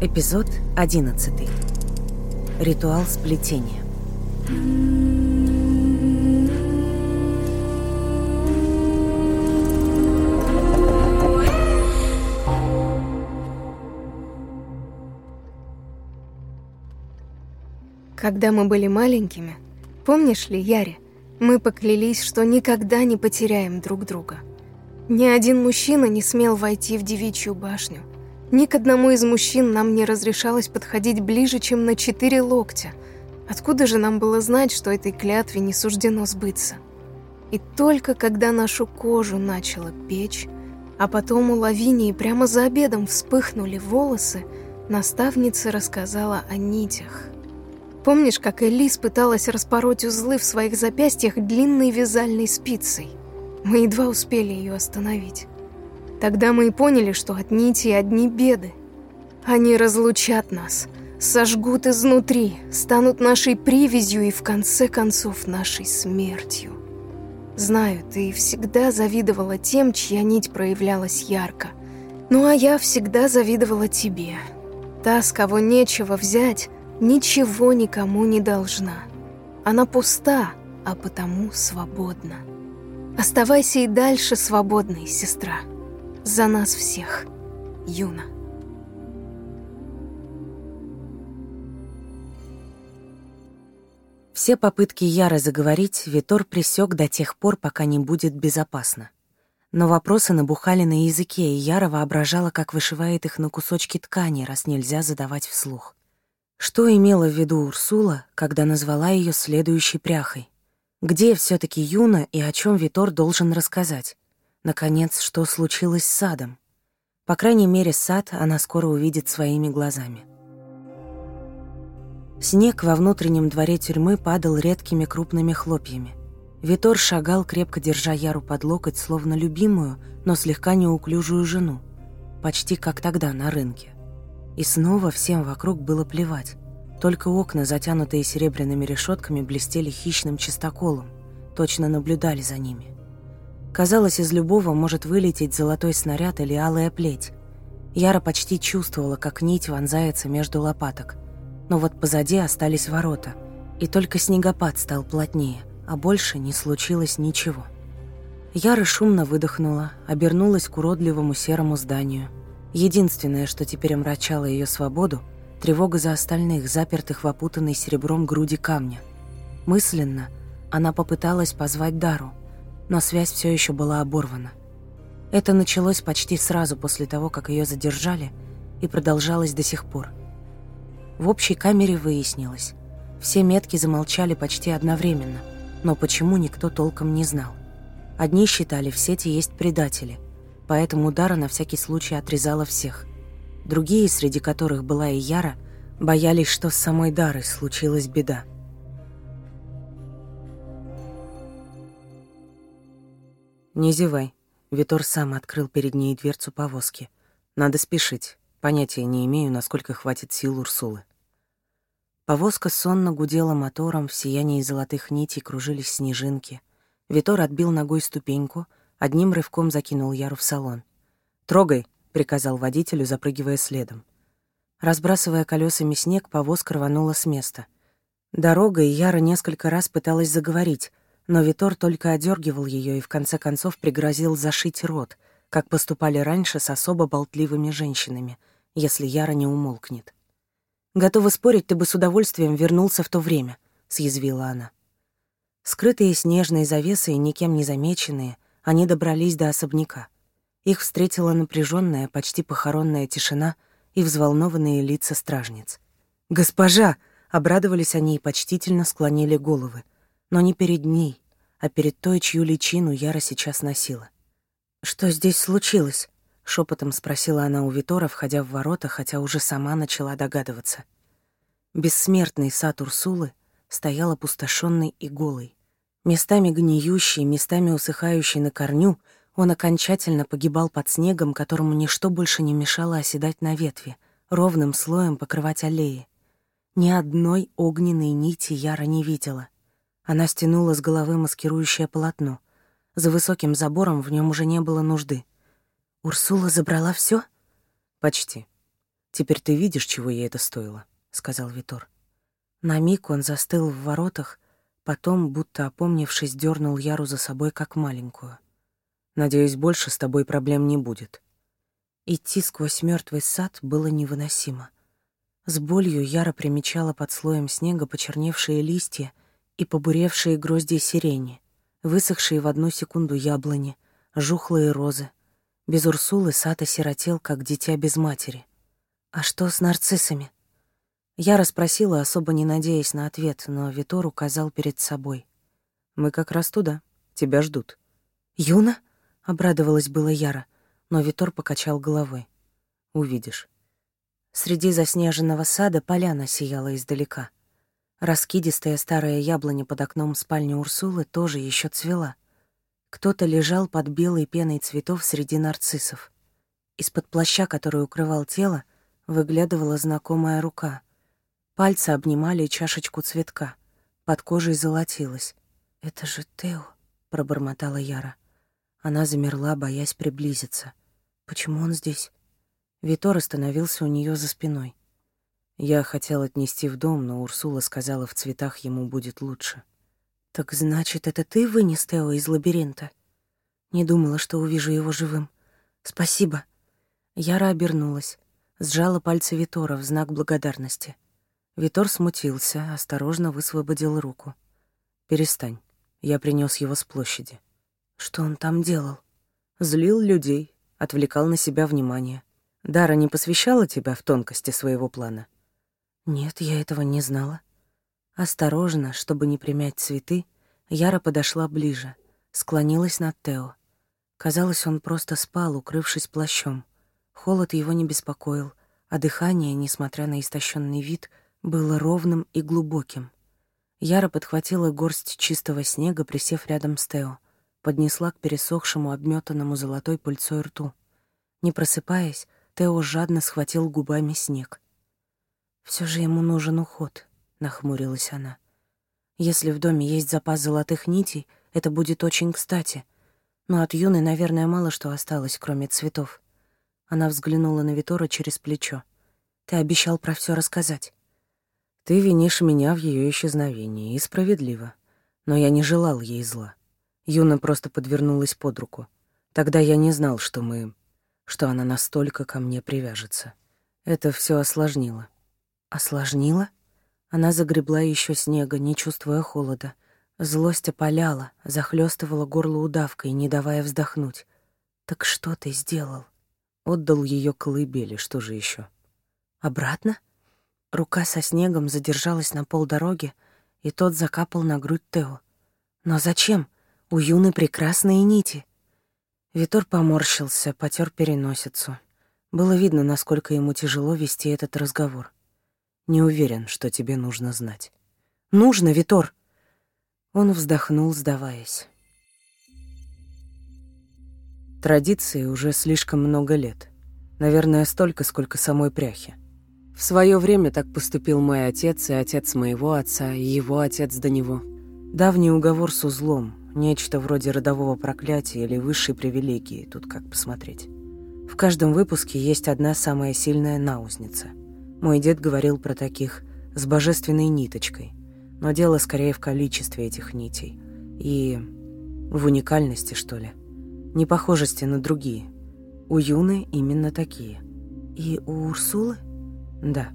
Эпизод 11. Ритуал сплетения. Когда мы были маленькими, помнишь ли, Яре, мы поклялись, что никогда не потеряем друг друга. Ни один мужчина не смел войти в девичью башню, ни к одному из мужчин нам не разрешалось подходить ближе, чем на четыре локтя. Откуда же нам было знать, что этой клятве не суждено сбыться? И только когда нашу кожу начала печь, а потом у Лавинии прямо за обедом вспыхнули волосы, наставница рассказала о нитях. Помнишь, как Элис пыталась распороть узлы в своих запястьях длинной вязальной спицей? Мы едва успели ее остановить. Тогда мы и поняли, что от нити одни беды. Они разлучат нас, сожгут изнутри, станут нашей привязью и в конце концов нашей смертью. Знаю, ты всегда завидовала тем, чья нить проявлялась ярко. Ну а я всегда завидовала тебе. Та, с кого нечего взять, ничего никому не должна. Она пуста, а потому свободна. Оставайся и дальше свободной, сестра за нас всех. Юна. Все попытки Яры заговорить Витор присек до тех пор, пока не будет безопасно. Но вопросы набухали на языке, и Яра воображала, как вышивает их на кусочки ткани, раз нельзя задавать вслух. Что имела в виду Урсула, когда назвала ее следующей пряхой? Где все таки Юна и о чем Витор должен рассказать? наконец, что случилось с садом. По крайней мере, сад она скоро увидит своими глазами. Снег во внутреннем дворе тюрьмы падал редкими крупными хлопьями. Витор шагал, крепко держа Яру под локоть, словно любимую, но слегка неуклюжую жену, почти как тогда на рынке. И снова всем вокруг было плевать. Только окна, затянутые серебряными решетками, блестели хищным чистоколом, точно наблюдали за ними. Казалось, из любого может вылететь золотой снаряд или алая плеть. Яра почти чувствовала, как нить вонзается между лопаток. Но вот позади остались ворота, и только снегопад стал плотнее, а больше не случилось ничего. Яра шумно выдохнула, обернулась к уродливому серому зданию. Единственное, что теперь омрачало ее свободу, тревога за остальных, запертых в опутанной серебром груди камня. Мысленно она попыталась позвать Дару – но связь все еще была оборвана. Это началось почти сразу после того, как ее задержали, и продолжалось до сих пор. В общей камере выяснилось. Все метки замолчали почти одновременно, но почему никто толком не знал. Одни считали, в сети есть предатели, поэтому Дара на всякий случай отрезала всех. Другие, среди которых была и Яра, боялись, что с самой Дарой случилась беда. «Не зевай». Витор сам открыл перед ней дверцу повозки. «Надо спешить. Понятия не имею, насколько хватит сил Урсулы». Повозка сонно гудела мотором, в сиянии золотых нитей кружились снежинки. Витор отбил ногой ступеньку, одним рывком закинул Яру в салон. «Трогай», — приказал водителю, запрыгивая следом. Разбрасывая колесами снег, повозка рванула с места. Дорога и Яра несколько раз пыталась заговорить, но Витор только одергивал ее и в конце концов пригрозил зашить рот, как поступали раньше с особо болтливыми женщинами, если Яра не умолкнет. «Готова спорить, ты бы с удовольствием вернулся в то время», — съязвила она. Скрытые снежные завесы и никем не замеченные, они добрались до особняка. Их встретила напряженная, почти похоронная тишина и взволнованные лица стражниц. «Госпожа!» — обрадовались они и почтительно склонили головы — но не перед ней, а перед той, чью личину Яра сейчас носила. «Что здесь случилось?» — шепотом спросила она у Витора, входя в ворота, хотя уже сама начала догадываться. Бессмертный сад Урсулы стоял опустошенный и голый. Местами гниющий, местами усыхающий на корню, он окончательно погибал под снегом, которому ничто больше не мешало оседать на ветви, ровным слоем покрывать аллеи. Ни одной огненной нити Яра не видела — она стянула с головы маскирующее полотно. За высоким забором в нем уже не было нужды. «Урсула забрала все? «Почти. Теперь ты видишь, чего ей это стоило», — сказал Витор. На миг он застыл в воротах, потом, будто опомнившись, дернул Яру за собой как маленькую. «Надеюсь, больше с тобой проблем не будет». Идти сквозь мертвый сад было невыносимо. С болью Яра примечала под слоем снега почерневшие листья и побуревшие грозди сирени, высохшие в одну секунду яблони, жухлые розы. Без Урсулы сад осиротел, как дитя без матери. «А что с нарциссами?» Я расспросила, особо не надеясь на ответ, но Витор указал перед собой. «Мы как раз туда. Тебя ждут». «Юна?» — обрадовалась было Яра, но Витор покачал головой. «Увидишь». Среди заснеженного сада поляна сияла издалека — Раскидистая старая яблоня под окном спальни Урсулы тоже еще цвела. Кто-то лежал под белой пеной цветов среди нарциссов. Из-под плаща, который укрывал тело, выглядывала знакомая рука. Пальцы обнимали чашечку цветка. Под кожей золотилась. «Это же Тео», — пробормотала Яра. Она замерла, боясь приблизиться. «Почему он здесь?» Витор остановился у нее за спиной. Я хотел отнести в дом, но Урсула сказала, в цветах ему будет лучше. «Так значит, это ты вынес Тео из лабиринта?» Не думала, что увижу его живым. «Спасибо». Яра обернулась, сжала пальцы Витора в знак благодарности. Витор смутился, осторожно высвободил руку. «Перестань. Я принес его с площади». «Что он там делал?» «Злил людей, отвлекал на себя внимание. Дара не посвящала тебя в тонкости своего плана?» Нет, я этого не знала. Осторожно, чтобы не примять цветы, Яра подошла ближе, склонилась над Тео. Казалось, он просто спал, укрывшись плащом. Холод его не беспокоил, а дыхание, несмотря на истощенный вид, было ровным и глубоким. Яра подхватила горсть чистого снега, присев рядом с Тео, поднесла к пересохшему, обметанному золотой пыльцой рту. Не просыпаясь, Тео жадно схватил губами снег. Все же ему нужен уход», — нахмурилась она. «Если в доме есть запас золотых нитей, это будет очень кстати. Но от Юны, наверное, мало что осталось, кроме цветов». Она взглянула на Витора через плечо. «Ты обещал про все рассказать». «Ты винишь меня в ее исчезновении, и справедливо. Но я не желал ей зла. Юна просто подвернулась под руку. Тогда я не знал, что мы... что она настолько ко мне привяжется. Это все осложнило». Осложнило? Она загребла еще снега, не чувствуя холода. Злость опаляла, захлестывала горло удавкой, не давая вздохнуть. «Так что ты сделал?» Отдал ее колыбели, что же еще? «Обратно?» Рука со снегом задержалась на полдороги, и тот закапал на грудь Тео. «Но зачем? У Юны прекрасные нити!» Витор поморщился, потер переносицу. Было видно, насколько ему тяжело вести этот разговор. Не уверен, что тебе нужно знать. Нужно, Витор. Он вздохнул, сдаваясь. Традиции уже слишком много лет. Наверное, столько, сколько самой пряхи. В свое время так поступил мой отец и отец моего отца, и его отец до него. Давний уговор с узлом, нечто вроде родового проклятия или высшей привилегии, тут как посмотреть. В каждом выпуске есть одна самая сильная наузница — мой дед говорил про таких с божественной ниточкой, но дело скорее в количестве этих нитей и в уникальности, что ли, непохожести на другие. У Юны именно такие. И у Урсулы? Да.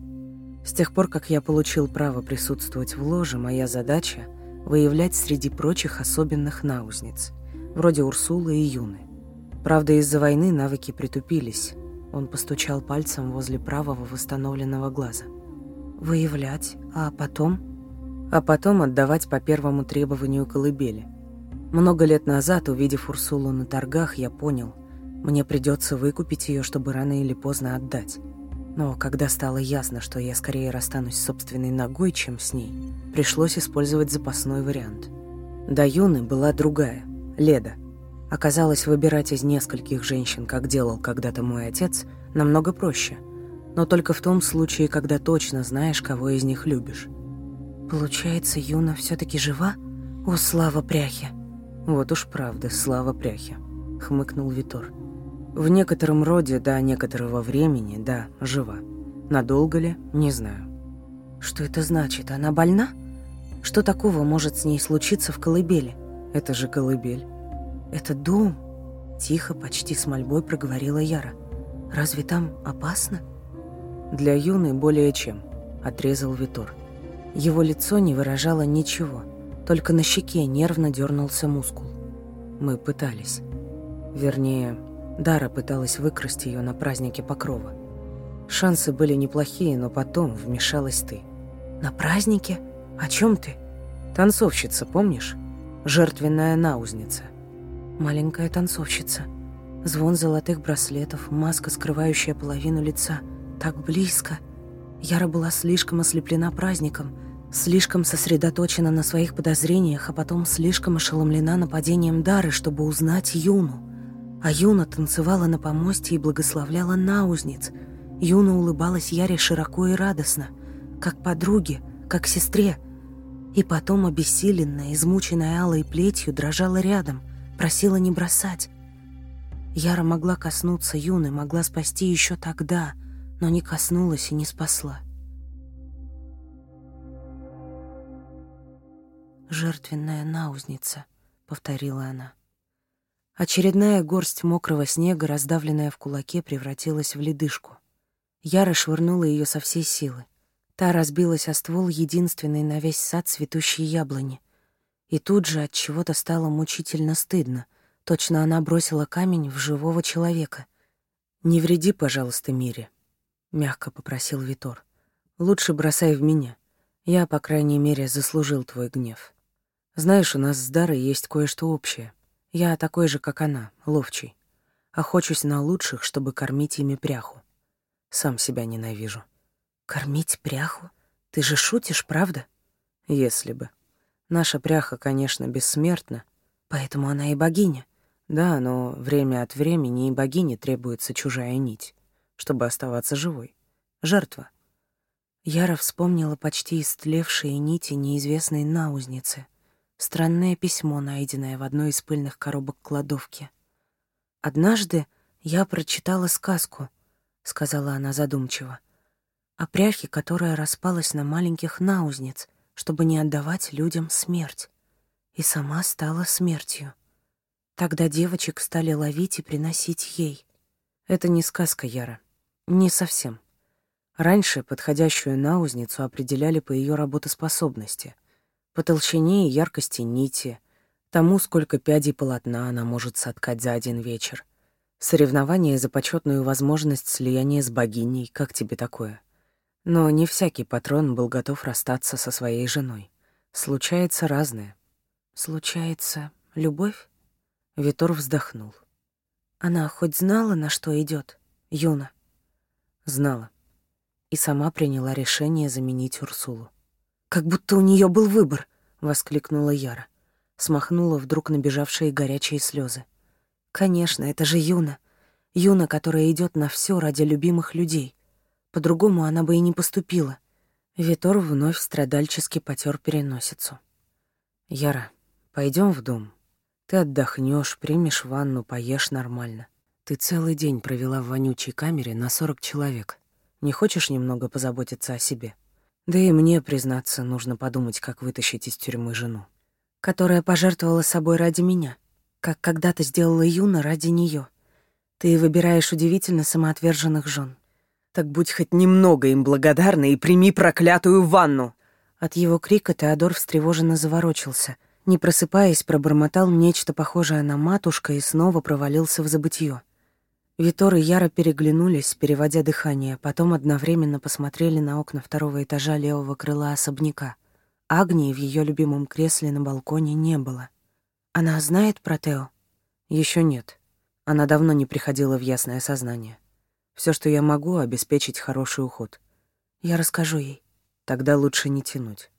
С тех пор, как я получил право присутствовать в ложе, моя задача — выявлять среди прочих особенных наузниц, вроде Урсулы и Юны. Правда, из-за войны навыки притупились, он постучал пальцем возле правого восстановленного глаза. «Выявлять, а потом?» А потом отдавать по первому требованию колыбели. Много лет назад, увидев Урсулу на торгах, я понял, мне придется выкупить ее, чтобы рано или поздно отдать. Но когда стало ясно, что я скорее расстанусь с собственной ногой, чем с ней, пришлось использовать запасной вариант. До Юны была другая, Леда. Оказалось, выбирать из нескольких женщин, как делал когда-то мой отец, намного проще. Но только в том случае, когда точно знаешь, кого из них любишь. Получается, Юна все-таки жива? О, слава пряхи! Вот уж правда, слава пряхи, хмыкнул Витор. В некотором роде до некоторого времени, да, жива. Надолго ли, не знаю. Что это значит? Она больна? Что такого может с ней случиться в колыбели? Это же колыбель. «Это дом!» – тихо, почти с мольбой проговорила Яра. «Разве там опасно?» «Для юны более чем», – отрезал Витор. Его лицо не выражало ничего, только на щеке нервно дернулся мускул. Мы пытались. Вернее, Дара пыталась выкрасть ее на празднике Покрова. Шансы были неплохие, но потом вмешалась ты. «На празднике? О чем ты?» «Танцовщица, помнишь? Жертвенная наузница маленькая танцовщица. Звон золотых браслетов, маска, скрывающая половину лица. Так близко. Яра была слишком ослеплена праздником, слишком сосредоточена на своих подозрениях, а потом слишком ошеломлена нападением Дары, чтобы узнать Юну. А Юна танцевала на помосте и благословляла наузниц. Юна улыбалась Яре широко и радостно, как подруге, как сестре. И потом, обессиленная, измученная алой плетью, дрожала рядом – просила не бросать. Яра могла коснуться Юны, могла спасти еще тогда, но не коснулась и не спасла. «Жертвенная наузница», — повторила она. Очередная горсть мокрого снега, раздавленная в кулаке, превратилась в ледышку. Яра швырнула ее со всей силы. Та разбилась о ствол единственной на весь сад цветущей яблони — и тут же от чего-то стало мучительно стыдно. Точно она бросила камень в живого человека. Не вреди, пожалуйста, мире, мягко попросил Витор. Лучше бросай в меня. Я, по крайней мере, заслужил твой гнев. Знаешь, у нас с Дарой есть кое-что общее. Я такой же, как она, ловчий. Охочусь на лучших, чтобы кормить ими пряху. Сам себя ненавижу. Кормить пряху? Ты же шутишь, правда? Если бы. Наша пряха, конечно, бессмертна, поэтому она и богиня. Да, но время от времени и богине требуется чужая нить, чтобы оставаться живой. Жертва. Яра вспомнила почти истлевшие нити неизвестной наузницы. Странное письмо, найденное в одной из пыльных коробок кладовки. «Однажды я прочитала сказку», — сказала она задумчиво, «о пряхе, которая распалась на маленьких наузниц, чтобы не отдавать людям смерть. И сама стала смертью. Тогда девочек стали ловить и приносить ей. Это не сказка, Яра. Не совсем. Раньше подходящую наузницу определяли по ее работоспособности, по толщине и яркости нити, тому, сколько пядей полотна она может соткать за один вечер. Соревнование за почетную возможность слияния с богиней, как тебе такое? Но не всякий патрон был готов расстаться со своей женой. Случается разное. Случается любовь? Витор вздохнул. Она хоть знала, на что идет, Юна? Знала. И сама приняла решение заменить Урсулу. «Как будто у нее был выбор!» — воскликнула Яра. Смахнула вдруг набежавшие горячие слезы. «Конечно, это же Юна. Юна, которая идет на все ради любимых людей. По-другому она бы и не поступила. Витор вновь страдальчески потер переносицу. «Яра, пойдем в дом. Ты отдохнешь, примешь ванну, поешь нормально. Ты целый день провела в вонючей камере на сорок человек. Не хочешь немного позаботиться о себе? Да и мне, признаться, нужно подумать, как вытащить из тюрьмы жену, которая пожертвовала собой ради меня, как когда-то сделала Юна ради нее. Ты выбираешь удивительно самоотверженных жен. Так будь хоть немного им благодарна и прими проклятую ванну!» От его крика Теодор встревоженно заворочился. Не просыпаясь, пробормотал нечто похожее на матушка и снова провалился в забытье. Витор и Яра переглянулись, переводя дыхание, потом одновременно посмотрели на окна второго этажа левого крыла особняка. Агнии в ее любимом кресле на балконе не было. «Она знает про Тео?» Еще нет. Она давно не приходила в ясное сознание. Все, что я могу, обеспечить хороший уход. Я расскажу ей. Тогда лучше не тянуть.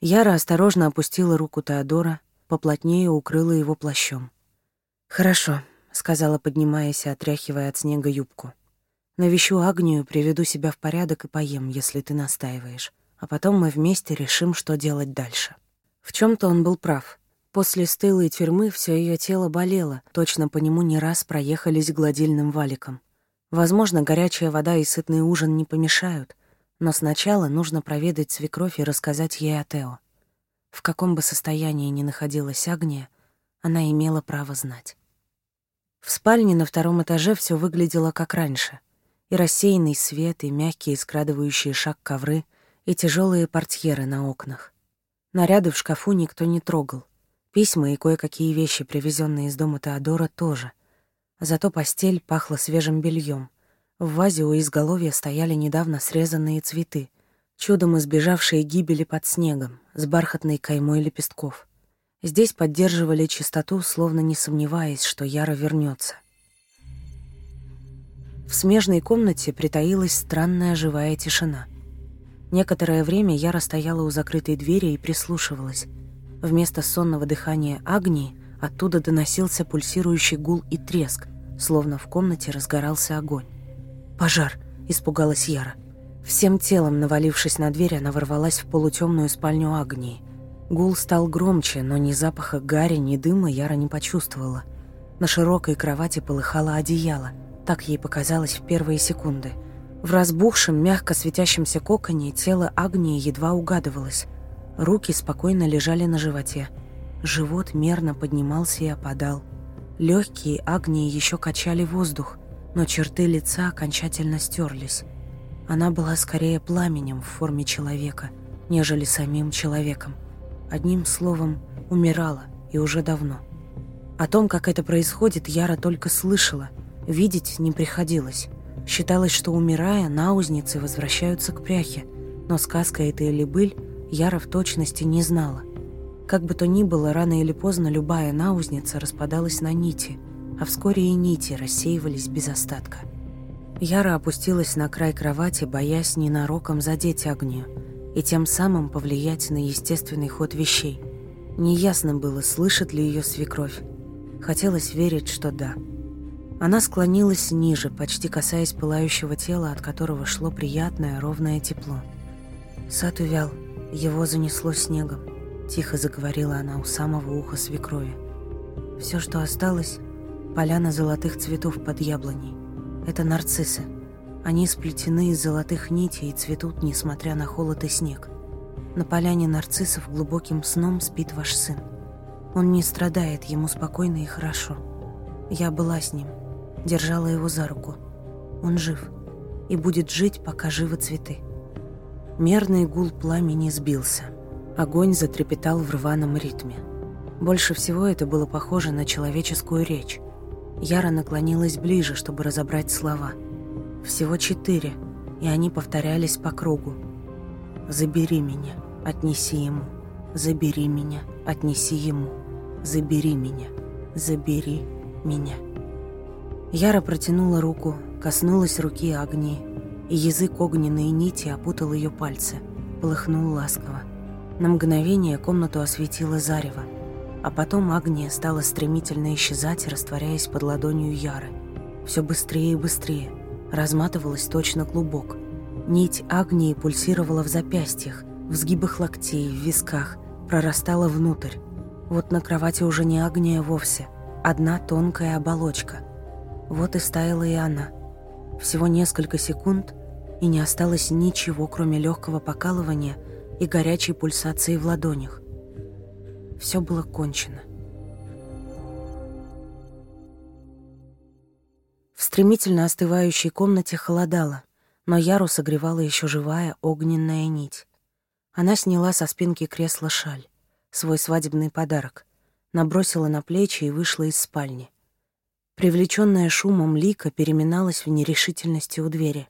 Яра осторожно опустила руку Теодора, поплотнее укрыла его плащом. «Хорошо», — сказала, поднимаясь и отряхивая от снега юбку. «Навещу Агнию, приведу себя в порядок и поем, если ты настаиваешь. А потом мы вместе решим, что делать дальше». В чем то он был прав. После стылой тюрьмы все ее тело болело, точно по нему не раз проехались гладильным валиком. Возможно, горячая вода и сытный ужин не помешают, но сначала нужно проведать свекровь и рассказать ей о Тео. В каком бы состоянии ни находилась Агния, она имела право знать. В спальне на втором этаже все выглядело как раньше. И рассеянный свет, и мягкие скрадывающие шаг ковры, и тяжелые портьеры на окнах. Наряды в шкафу никто не трогал. Письма и кое-какие вещи, привезенные из дома Теодора, тоже. Зато постель пахла свежим бельем. В вазе у изголовья стояли недавно срезанные цветы, чудом избежавшие гибели под снегом, с бархатной каймой лепестков. Здесь поддерживали чистоту, словно не сомневаясь, что Яра вернется. В смежной комнате притаилась странная живая тишина. Некоторое время Яра стояла у закрытой двери и прислушивалась. Вместо сонного дыхания Агнии Оттуда доносился пульсирующий гул и треск, словно в комнате разгорался огонь. «Пожар!» – испугалась Яра. Всем телом, навалившись на дверь, она ворвалась в полутемную спальню Агнии. Гул стал громче, но ни запаха гари, ни дыма Яра не почувствовала. На широкой кровати полыхало одеяло. Так ей показалось в первые секунды. В разбухшем, мягко светящемся коконе тело Агнии едва угадывалось. Руки спокойно лежали на животе – Живот мерно поднимался и опадал. Легкие огни еще качали воздух, но черты лица окончательно стерлись. Она была скорее пламенем в форме человека, нежели самим человеком. Одним словом, умирала, и уже давно. О том, как это происходит, Яра только слышала, видеть не приходилось. Считалось, что, умирая, наузницы возвращаются к пряхе, но сказка это или быль Яра в точности не знала. Как бы то ни было, рано или поздно любая наузница распадалась на нити, а вскоре и нити рассеивались без остатка. Яра опустилась на край кровати, боясь ненароком задеть огню и тем самым повлиять на естественный ход вещей. Неясно было, слышит ли ее свекровь. Хотелось верить, что да. Она склонилась ниже, почти касаясь пылающего тела, от которого шло приятное ровное тепло. Сад увял, его занесло снегом. Тихо заговорила она у самого уха свекрови. «Все, что осталось, поляна золотых цветов под яблоней. Это нарциссы. Они сплетены из золотых нитей и цветут, несмотря на холод и снег. На поляне нарциссов глубоким сном спит ваш сын. Он не страдает, ему спокойно и хорошо. Я была с ним, держала его за руку. Он жив и будет жить, пока живы цветы». Мерный гул пламени сбился – Огонь затрепетал в рваном ритме. Больше всего это было похоже на человеческую речь. Яра наклонилась ближе, чтобы разобрать слова. Всего четыре, и они повторялись по кругу. «Забери меня, отнеси ему. Забери меня, отнеси ему. Забери меня, забери меня». Яра протянула руку, коснулась руки огни, и язык огненной нити опутал ее пальцы, полыхнул ласково. На мгновение комнату осветило зарево, а потом Агния стала стремительно исчезать, растворяясь под ладонью Яры. Все быстрее и быстрее, разматывалась точно клубок. Нить Агнии пульсировала в запястьях, в сгибах локтей, в висках, прорастала внутрь. Вот на кровати уже не Агния вовсе, одна тонкая оболочка. Вот и стаяла и она. Всего несколько секунд, и не осталось ничего, кроме легкого покалывания – и горячей пульсации в ладонях. Все было кончено. В стремительно остывающей комнате холодало, но Яру согревала еще живая огненная нить. Она сняла со спинки кресла шаль, свой свадебный подарок, набросила на плечи и вышла из спальни. Привлеченная шумом Лика переминалась в нерешительности у двери.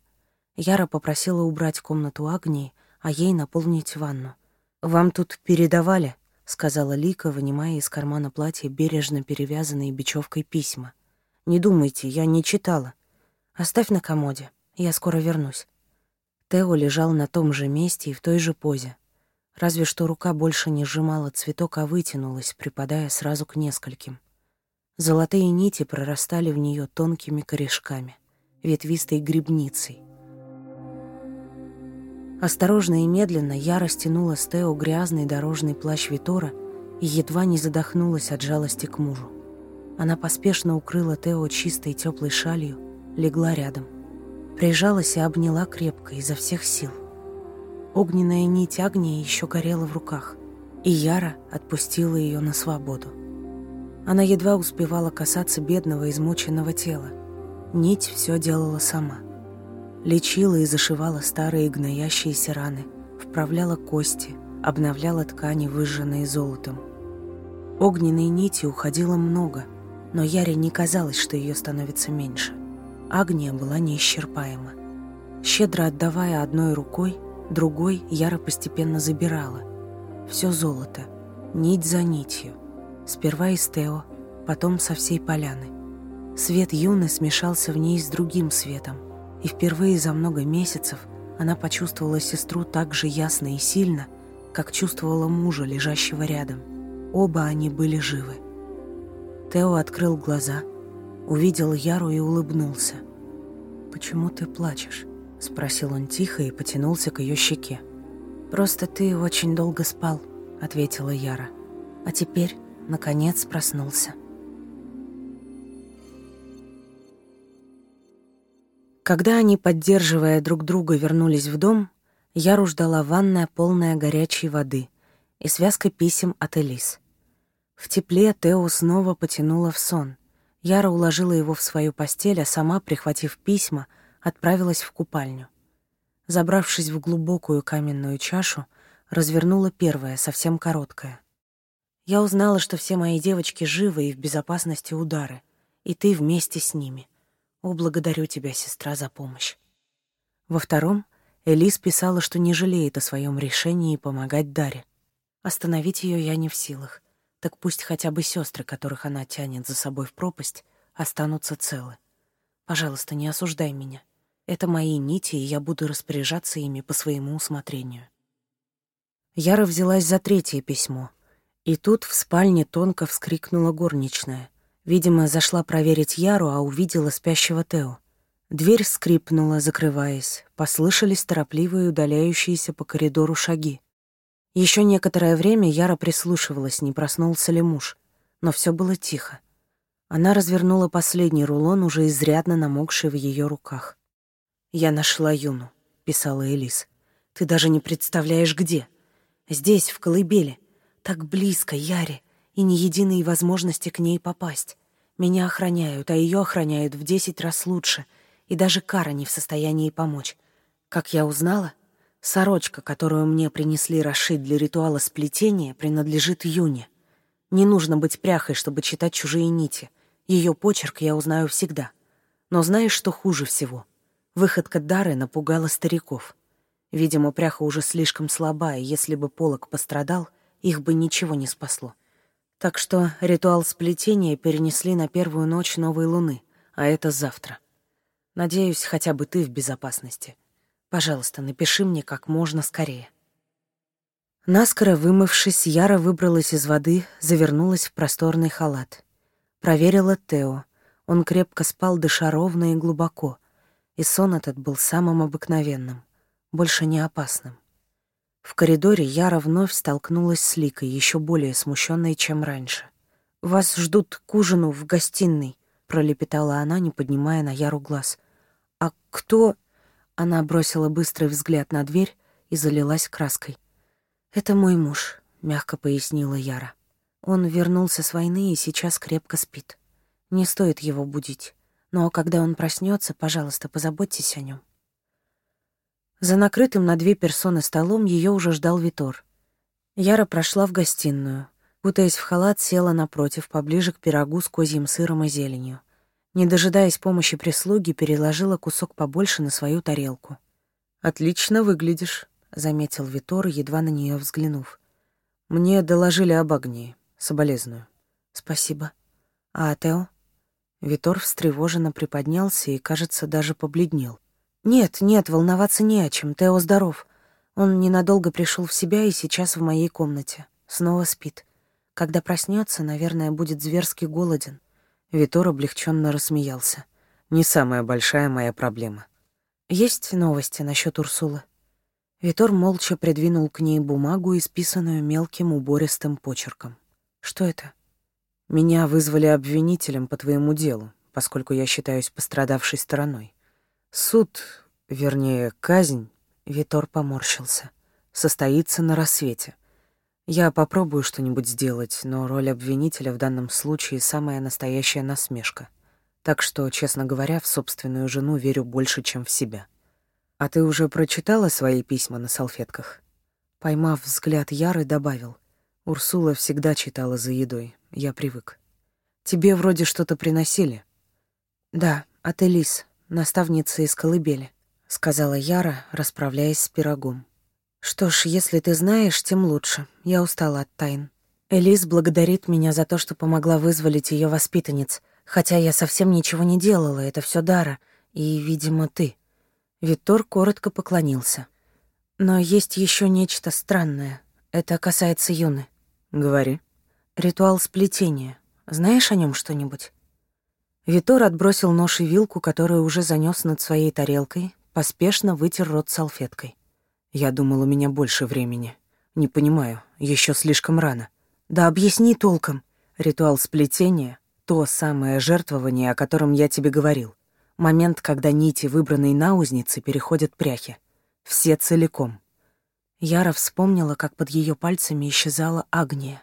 Яра попросила убрать комнату Агнии — а ей наполнить ванну. «Вам тут передавали?» — сказала Лика, вынимая из кармана платья бережно перевязанные бечевкой письма. «Не думайте, я не читала. Оставь на комоде, я скоро вернусь». Тео лежал на том же месте и в той же позе. Разве что рука больше не сжимала цветок, а вытянулась, припадая сразу к нескольким. Золотые нити прорастали в нее тонкими корешками, ветвистой грибницей — Осторожно и медленно я растянула с Тео грязный дорожный плащ Витора и едва не задохнулась от жалости к мужу. Она поспешно укрыла Тео чистой теплой шалью, легла рядом. Прижалась и обняла крепко, изо всех сил. Огненная нить Агнии еще горела в руках, и Яра отпустила ее на свободу. Она едва успевала касаться бедного измученного тела. Нить все делала сама — Лечила и зашивала старые гноящиеся раны, вправляла кости, обновляла ткани, выжженные золотом. Огненной нити уходило много, но Яре не казалось, что ее становится меньше. Агния была неисчерпаема. Щедро отдавая одной рукой, другой Яра постепенно забирала. Все золото, нить за нитью. Сперва из Тео, потом со всей поляны. Свет Юны смешался в ней с другим светом, и впервые за много месяцев она почувствовала сестру так же ясно и сильно, как чувствовала мужа, лежащего рядом. Оба они были живы. Тео открыл глаза, увидел Яру и улыбнулся. «Почему ты плачешь?» — спросил он тихо и потянулся к ее щеке. «Просто ты очень долго спал», — ответила Яра. «А теперь, наконец, проснулся». Когда они, поддерживая друг друга, вернулись в дом, Яру ждала ванная, полная горячей воды, и связка писем от Элис. В тепле Тео снова потянула в сон. Яра уложила его в свою постель, а сама, прихватив письма, отправилась в купальню. Забравшись в глубокую каменную чашу, развернула первое, совсем короткое. «Я узнала, что все мои девочки живы и в безопасности удары, и ты вместе с ними. «О, благодарю тебя, сестра, за помощь». Во втором Элис писала, что не жалеет о своем решении помогать Даре. Остановить ее я не в силах, так пусть хотя бы сестры, которых она тянет за собой в пропасть, останутся целы. Пожалуйста, не осуждай меня. Это мои нити, и я буду распоряжаться ими по своему усмотрению. Яра взялась за третье письмо. И тут в спальне тонко вскрикнула горничная — Видимо, зашла проверить Яру, а увидела спящего Тео. Дверь скрипнула, закрываясь. Послышались торопливые, удаляющиеся по коридору шаги. Еще некоторое время Яра прислушивалась, не проснулся ли муж. Но все было тихо. Она развернула последний рулон, уже изрядно намокший в ее руках. «Я нашла Юну», — писала Элис. «Ты даже не представляешь, где. Здесь, в колыбели. Так близко, Яре, и ни единой возможности к ней попасть. Меня охраняют, а ее охраняют в десять раз лучше, и даже Кара не в состоянии помочь. Как я узнала, сорочка, которую мне принесли расшить для ритуала сплетения, принадлежит Юне. Не нужно быть пряхой, чтобы читать чужие нити. Ее почерк я узнаю всегда. Но знаешь, что хуже всего? Выходка Дары напугала стариков. Видимо, пряха уже слишком слабая. если бы полок пострадал, их бы ничего не спасло. Так что ритуал сплетения перенесли на первую ночь новой луны, а это завтра. Надеюсь, хотя бы ты в безопасности. Пожалуйста, напиши мне как можно скорее. Наскоро вымывшись, Яра выбралась из воды, завернулась в просторный халат. Проверила Тео. Он крепко спал, дыша ровно и глубоко. И сон этот был самым обыкновенным, больше не опасным. В коридоре Яра вновь столкнулась с Ликой, еще более смущенной, чем раньше. «Вас ждут к ужину в гостиной», — пролепетала она, не поднимая на Яру глаз. «А кто...» — она бросила быстрый взгляд на дверь и залилась краской. «Это мой муж», — мягко пояснила Яра. «Он вернулся с войны и сейчас крепко спит. Не стоит его будить. Но когда он проснется, пожалуйста, позаботьтесь о нем. За накрытым на две персоны столом ее уже ждал Витор. Яра прошла в гостиную. Кутаясь в халат, села напротив, поближе к пирогу с козьим сыром и зеленью. Не дожидаясь помощи прислуги, переложила кусок побольше на свою тарелку. «Отлично выглядишь», — заметил Витор, едва на нее взглянув. «Мне доложили об огне. Соболезную». «Спасибо. А Атео?» Витор встревоженно приподнялся и, кажется, даже побледнел. «Нет, нет, волноваться не о чем, Тео здоров. Он ненадолго пришел в себя и сейчас в моей комнате. Снова спит. Когда проснется, наверное, будет зверски голоден». Витор облегченно рассмеялся. «Не самая большая моя проблема». «Есть новости насчет Урсулы?» Витор молча придвинул к ней бумагу, исписанную мелким убористым почерком. «Что это?» «Меня вызвали обвинителем по твоему делу, поскольку я считаюсь пострадавшей стороной. Суд, вернее, казнь, Витор поморщился, состоится на рассвете. Я попробую что-нибудь сделать, но роль обвинителя в данном случае самая настоящая насмешка. Так что, честно говоря, в собственную жену верю больше, чем в себя. А ты уже прочитала свои письма на салфетках? Поймав взгляд Яры, добавил. Урсула всегда читала за едой, я привык. Тебе вроде что-то приносили? Да, от Элис, наставница из колыбели», — сказала Яра, расправляясь с пирогом. «Что ж, если ты знаешь, тем лучше. Я устала от тайн. Элис благодарит меня за то, что помогла вызволить ее воспитанниц, хотя я совсем ничего не делала, это все Дара, и, видимо, ты». Виттор коротко поклонился. «Но есть еще нечто странное. Это касается Юны». «Говори». «Ритуал сплетения. Знаешь о нем что-нибудь?» Витор отбросил нож и вилку, которую уже занес над своей тарелкой, поспешно вытер рот салфеткой. «Я думал, у меня больше времени. Не понимаю, еще слишком рано». «Да объясни толком». Ритуал сплетения — то самое жертвование, о котором я тебе говорил. Момент, когда нити, выбранной на узнице, переходят пряхи. Все целиком. Яра вспомнила, как под ее пальцами исчезала Агния.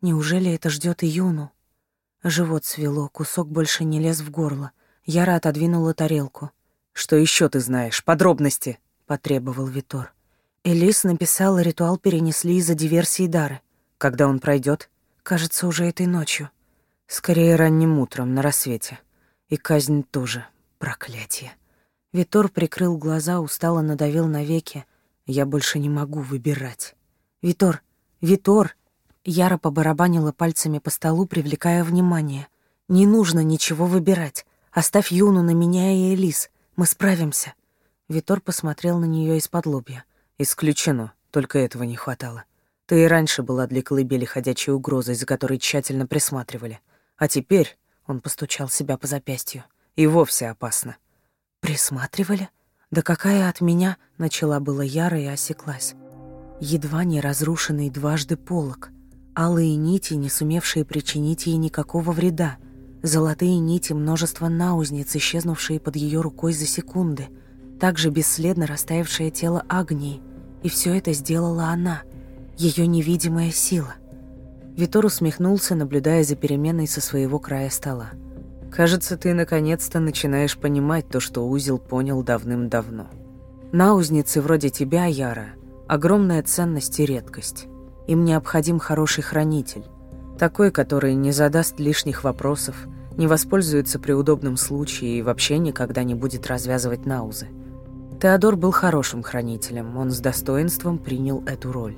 Неужели это ждет и Юну? Живот свело, кусок больше не лез в горло. Яра отодвинула тарелку. «Что еще ты знаешь? Подробности!» — потребовал Витор. Элис написала, ритуал перенесли из-за диверсии Дары. «Когда он пройдет? «Кажется, уже этой ночью. Скорее, ранним утром, на рассвете. И казнь тоже. Проклятие!» Витор прикрыл глаза, устало надавил на веки. «Я больше не могу выбирать». «Витор! Витор!» Яра побарабанила пальцами по столу, привлекая внимание. «Не нужно ничего выбирать. Оставь Юну на меня и Элис. Мы справимся». Витор посмотрел на нее из-под лобья. «Исключено. Только этого не хватало. Ты и раньше была для колыбели ходячей угрозой, за которой тщательно присматривали. А теперь...» — он постучал себя по запястью. «И вовсе опасно». «Присматривали? Да какая от меня...» — начала была Яра и осеклась. Едва не разрушенный дважды полок — Алые нити, не сумевшие причинить ей никакого вреда. Золотые нити, множество наузниц, исчезнувшие под ее рукой за секунды. Также бесследно растаявшее тело Агнии. И все это сделала она, ее невидимая сила. Витор усмехнулся, наблюдая за переменой со своего края стола. «Кажется, ты наконец-то начинаешь понимать то, что узел понял давным-давно. Наузницы вроде тебя, Яра, огромная ценность и редкость». Им необходим хороший хранитель. Такой, который не задаст лишних вопросов, не воспользуется при удобном случае и вообще никогда не будет развязывать наузы. Теодор был хорошим хранителем, он с достоинством принял эту роль.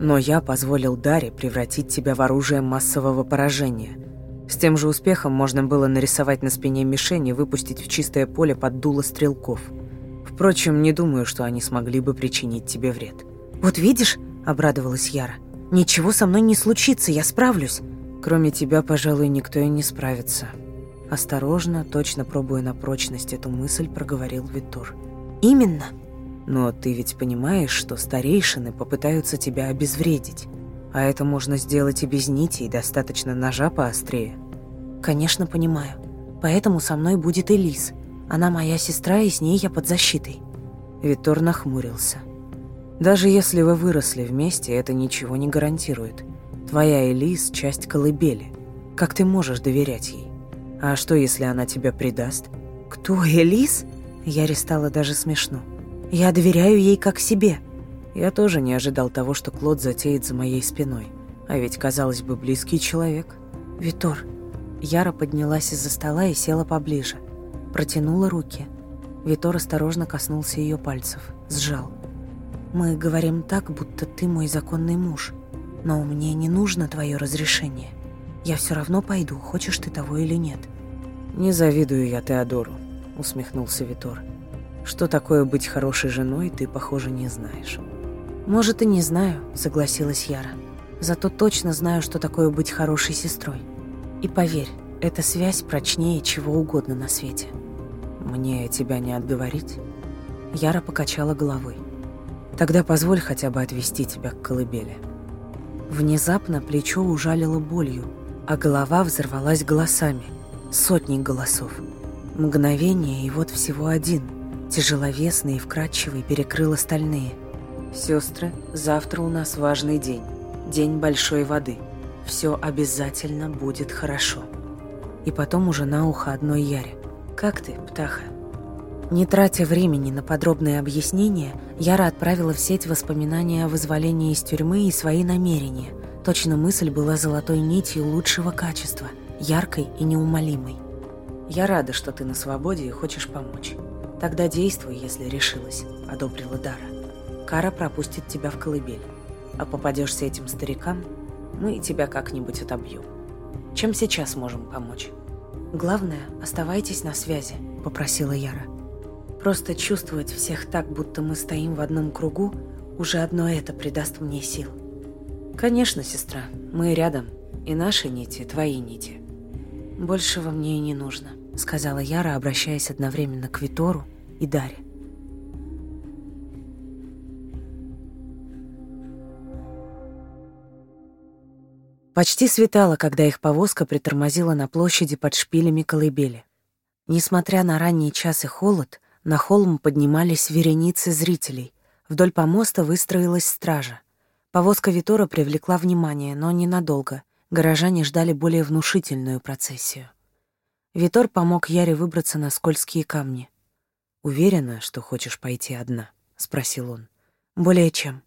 Но я позволил Даре превратить тебя в оружие массового поражения. С тем же успехом можно было нарисовать на спине мишени и выпустить в чистое поле под дуло стрелков. Впрочем, не думаю, что они смогли бы причинить тебе вред. «Вот видишь?» обрадовалась Яра. «Ничего со мной не случится, я справлюсь». «Кроме тебя, пожалуй, никто и не справится». Осторожно, точно пробуя на прочность эту мысль, проговорил Витур. «Именно». «Но ты ведь понимаешь, что старейшины попытаются тебя обезвредить. А это можно сделать и без нитей, достаточно ножа поострее». «Конечно, понимаю. Поэтому со мной будет Элис. Она моя сестра, и с ней я под защитой». Витор нахмурился. Даже если вы выросли вместе, это ничего не гарантирует. Твоя Элис – часть колыбели. Как ты можешь доверять ей? А что, если она тебя предаст? Кто, Элис? Яре стало даже смешно. Я доверяю ей как себе. Я тоже не ожидал того, что Клод затеет за моей спиной. А ведь, казалось бы, близкий человек. Витор. Яра поднялась из-за стола и села поближе. Протянула руки. Витор осторожно коснулся ее пальцев. Сжал. Мы говорим так, будто ты мой законный муж, но мне не нужно твое разрешение. Я все равно пойду, хочешь ты того или нет». «Не завидую я Теодору», — усмехнулся Витор. «Что такое быть хорошей женой, ты, похоже, не знаешь». «Может, и не знаю», — согласилась Яра. «Зато точно знаю, что такое быть хорошей сестрой. И поверь, эта связь прочнее чего угодно на свете». «Мне тебя не отговорить?» Яра покачала головой. Тогда позволь хотя бы отвести тебя к колыбели». Внезапно плечо ужалило болью, а голова взорвалась голосами. Сотни голосов. Мгновение, и вот всего один. Тяжеловесный и вкрадчивый перекрыл остальные. «Сестры, завтра у нас важный день. День большой воды. Все обязательно будет хорошо». И потом уже на ухо одной Яре. «Как ты, птаха?» Не тратя времени на подробные объяснения, Яра отправила в сеть воспоминания о вызволении из тюрьмы и свои намерения. Точно мысль была золотой нитью лучшего качества, яркой и неумолимой. «Я рада, что ты на свободе и хочешь помочь. Тогда действуй, если решилась», — одобрила Дара. «Кара пропустит тебя в колыбель. А попадешься этим старикам, мы тебя как-нибудь отобьем. Чем сейчас можем помочь?» «Главное, оставайтесь на связи», — попросила Яра. Просто чувствовать всех так, будто мы стоим в одном кругу, уже одно это придаст мне сил. Конечно, сестра, мы рядом. И наши нити, и твои нити. Большего мне и не нужно, сказала Яра, обращаясь одновременно к Витору и Даре. Почти светало, когда их повозка притормозила на площади под шпилями колыбели. Несмотря на ранний час и холод, на холм поднимались вереницы зрителей. Вдоль помоста выстроилась стража. Повозка Витора привлекла внимание, но ненадолго. Горожане ждали более внушительную процессию. Витор помог Яре выбраться на скользкие камни. «Уверена, что хочешь пойти одна?» — спросил он. «Более чем».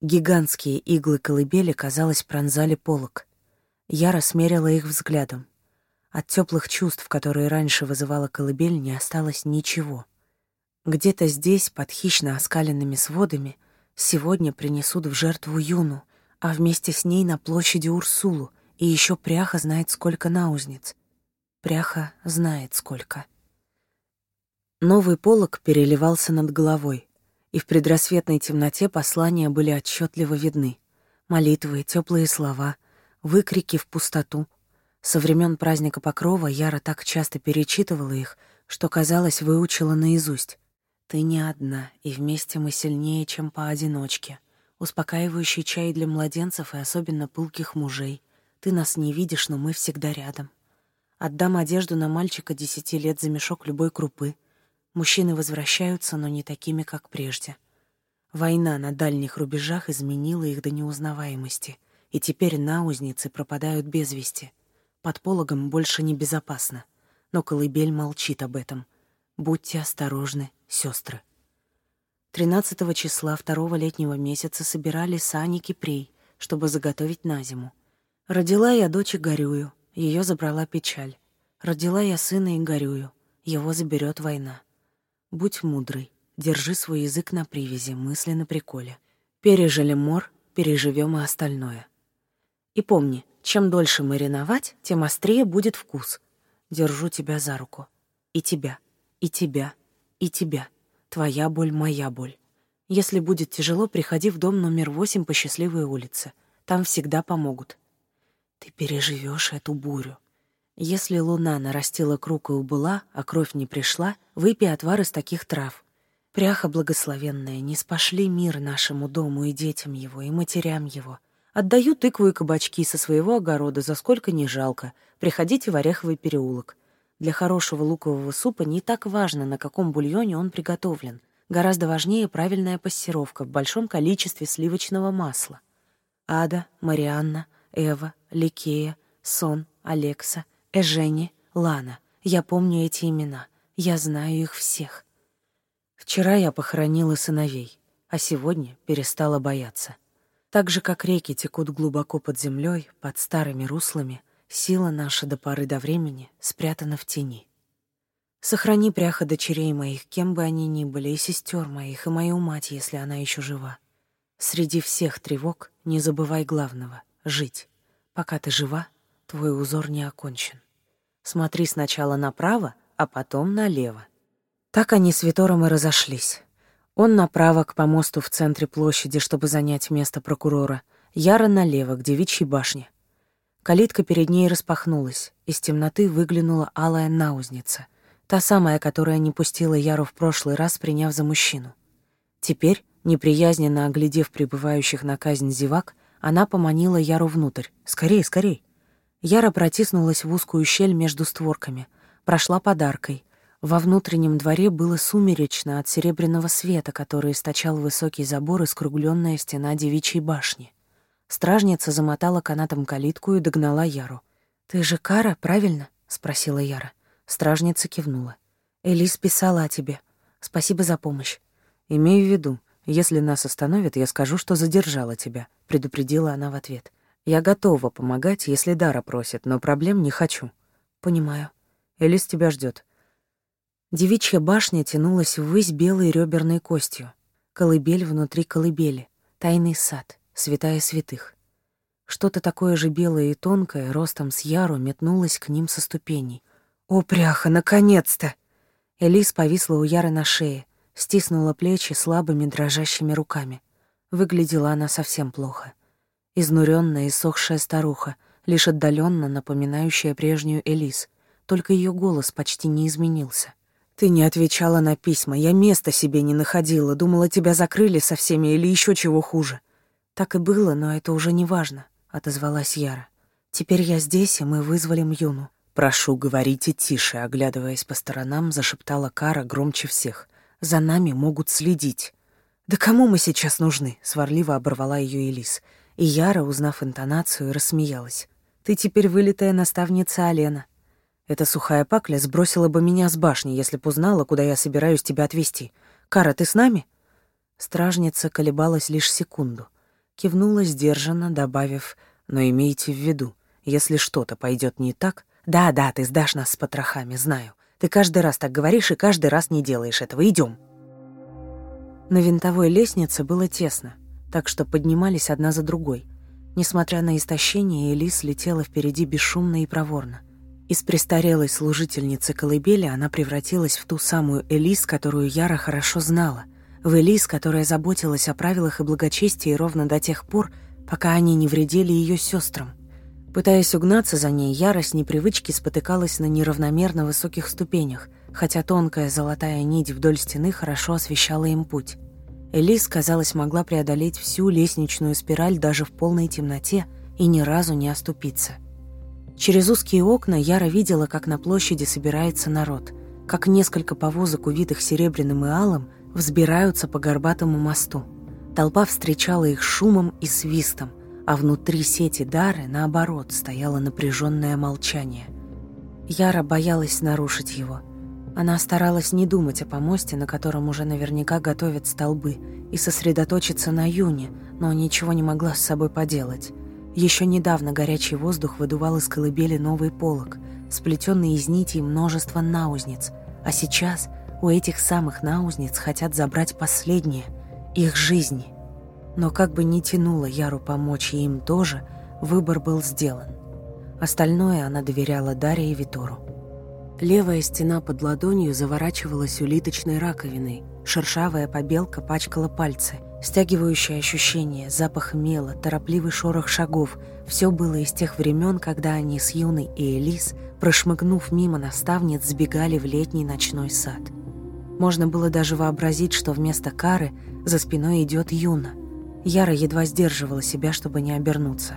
Гигантские иглы колыбели, казалось, пронзали полок. Яра смерила их взглядом. От теплых чувств, которые раньше вызывала колыбель, не осталось ничего. Где-то здесь, под хищно оскаленными сводами, сегодня принесут в жертву Юну, а вместе с ней на площади Урсулу, и еще Пряха знает, сколько наузниц. Пряха знает, сколько. Новый полог переливался над головой, и в предрассветной темноте послания были отчетливо видны. Молитвы, теплые слова, выкрики в пустоту — со времен праздника Покрова Яра так часто перечитывала их, что, казалось, выучила наизусть. «Ты не одна, и вместе мы сильнее, чем поодиночке. Успокаивающий чай для младенцев и особенно пылких мужей. Ты нас не видишь, но мы всегда рядом. Отдам одежду на мальчика десяти лет за мешок любой крупы. Мужчины возвращаются, но не такими, как прежде. Война на дальних рубежах изменила их до неузнаваемости, и теперь наузницы пропадают без вести». Под пологом больше не безопасно, но колыбель молчит об этом. Будьте осторожны, сестры. 13 числа второго летнего месяца собирали сани кипрей, чтобы заготовить на зиму. Родила я дочь и горюю, ее забрала печаль. Родила я сына и горюю, его заберет война. Будь мудрый, держи свой язык на привязи, мысли на приколе. Пережили мор, переживем и остальное. И помни, чем дольше мариновать, тем острее будет вкус. Держу тебя за руку. И тебя, и тебя, и тебя. Твоя боль, моя боль. Если будет тяжело, приходи в дом номер восемь по счастливой улице. Там всегда помогут. Ты переживешь эту бурю. Если луна нарастила круг и убыла, а кровь не пришла, выпей отвар из таких трав. Пряха благословенная, не спошли мир нашему дому и детям его, и матерям его — Отдаю тыкву и кабачки со своего огорода, за сколько не жалко. Приходите в Ореховый переулок. Для хорошего лукового супа не так важно, на каком бульоне он приготовлен. Гораздо важнее правильная пассировка в большом количестве сливочного масла. Ада, Марианна, Эва, Ликея, Сон, Алекса, Эжени, Лана. Я помню эти имена. Я знаю их всех. Вчера я похоронила сыновей, а сегодня перестала бояться. Так же, как реки текут глубоко под землей, под старыми руслами, сила наша до поры до времени спрятана в тени. Сохрани пряха дочерей моих, кем бы они ни были, и сестер моих, и мою мать, если она еще жива. Среди всех тревог не забывай главного — жить. Пока ты жива, твой узор не окончен. Смотри сначала направо, а потом налево. Так они с Витором и разошлись. Он направо к помосту в центре площади, чтобы занять место прокурора. Яра налево, к девичьей башне. Калитка перед ней распахнулась. Из темноты выглянула алая наузница. Та самая, которая не пустила Яру в прошлый раз, приняв за мужчину. Теперь, неприязненно оглядев прибывающих на казнь зевак, она поманила Яру внутрь. «Скорей, скорей!» Яра протиснулась в узкую щель между створками, прошла подаркой, во внутреннем дворе было сумеречно от серебряного света, который источал высокий забор и скругленная стена девичьей башни. Стражница замотала канатом калитку и догнала Яру. «Ты же Кара, правильно?» — спросила Яра. Стражница кивнула. «Элис писала о тебе. Спасибо за помощь». «Имею в виду, если нас остановят, я скажу, что задержала тебя», — предупредила она в ответ. «Я готова помогать, если Дара просит, но проблем не хочу». «Понимаю». «Элис тебя ждет. Девичья башня тянулась ввысь белой реберной костью. Колыбель внутри колыбели, тайный сад, святая святых. Что-то такое же белое и тонкое, ростом с яру, метнулось к ним со ступеней. «О, пряха, наконец-то!» Элис повисла у Яры на шее, стиснула плечи слабыми дрожащими руками. Выглядела она совсем плохо. Изнуренная и сохшая старуха, лишь отдаленно напоминающая прежнюю Элис, только ее голос почти не изменился. Ты не отвечала на письма, я места себе не находила, думала, тебя закрыли со всеми или еще чего хуже. Так и было, но это уже не важно, отозвалась Яра. Теперь я здесь, и мы вызвали Мьюну. Прошу, говорите тише, оглядываясь по сторонам, зашептала Кара громче всех. За нами могут следить. Да кому мы сейчас нужны? сварливо оборвала ее Элис. И Яра, узнав интонацию, рассмеялась. Ты теперь вылитая наставница Алена. Эта сухая пакля сбросила бы меня с башни, если б узнала, куда я собираюсь тебя отвезти. Кара, ты с нами?» Стражница колебалась лишь секунду. Кивнула сдержанно, добавив, «Но имейте в виду, если что-то пойдет не так...» «Да, да, ты сдашь нас с потрохами, знаю. Ты каждый раз так говоришь и каждый раз не делаешь этого. Идем. На винтовой лестнице было тесно, так что поднимались одна за другой. Несмотря на истощение, Элис летела впереди бесшумно и проворно — из престарелой служительницы колыбели она превратилась в ту самую Элис, которую Яра хорошо знала, в Элис, которая заботилась о правилах и благочестии ровно до тех пор, пока они не вредили ее сестрам. Пытаясь угнаться за ней, Яра с непривычки спотыкалась на неравномерно высоких ступенях, хотя тонкая золотая нить вдоль стены хорошо освещала им путь. Элис, казалось, могла преодолеть всю лестничную спираль даже в полной темноте и ни разу не оступиться. Через узкие окна Яра видела, как на площади собирается народ, как несколько повозок, увитых серебряным и алым, взбираются по горбатому мосту. Толпа встречала их шумом и свистом, а внутри сети Дары, наоборот, стояло напряженное молчание. Яра боялась нарушить его. Она старалась не думать о помосте, на котором уже наверняка готовят столбы, и сосредоточиться на Юне, но ничего не могла с собой поделать. Еще недавно горячий воздух выдувал из колыбели новый полог, сплетенный из нитей множество наузниц, а сейчас у этих самых наузниц хотят забрать последние, их жизни. Но как бы ни тянуло Яру помочь им тоже, выбор был сделан. Остальное она доверяла Дарье и Витору. Левая стена под ладонью заворачивалась улиточной раковиной, шершавая побелка пачкала пальцы – Стягивающее ощущение, запах мела, торопливый шорох шагов — все было из тех времен, когда они с Юной и Элис, прошмыгнув мимо наставниц, сбегали в летний ночной сад. Можно было даже вообразить, что вместо кары за спиной идет Юна. Яра едва сдерживала себя, чтобы не обернуться.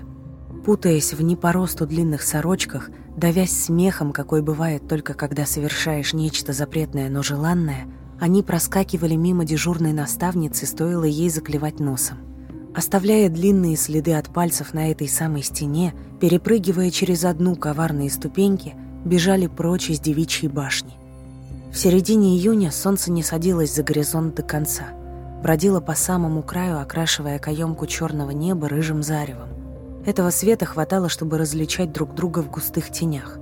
Путаясь в не длинных сорочках, давясь смехом, какой бывает только когда совершаешь нечто запретное, но желанное — они проскакивали мимо дежурной наставницы, стоило ей заклевать носом. Оставляя длинные следы от пальцев на этой самой стене, перепрыгивая через одну коварные ступеньки, бежали прочь из девичьей башни. В середине июня солнце не садилось за горизонт до конца. Бродило по самому краю, окрашивая каемку черного неба рыжим заревом. Этого света хватало, чтобы различать друг друга в густых тенях.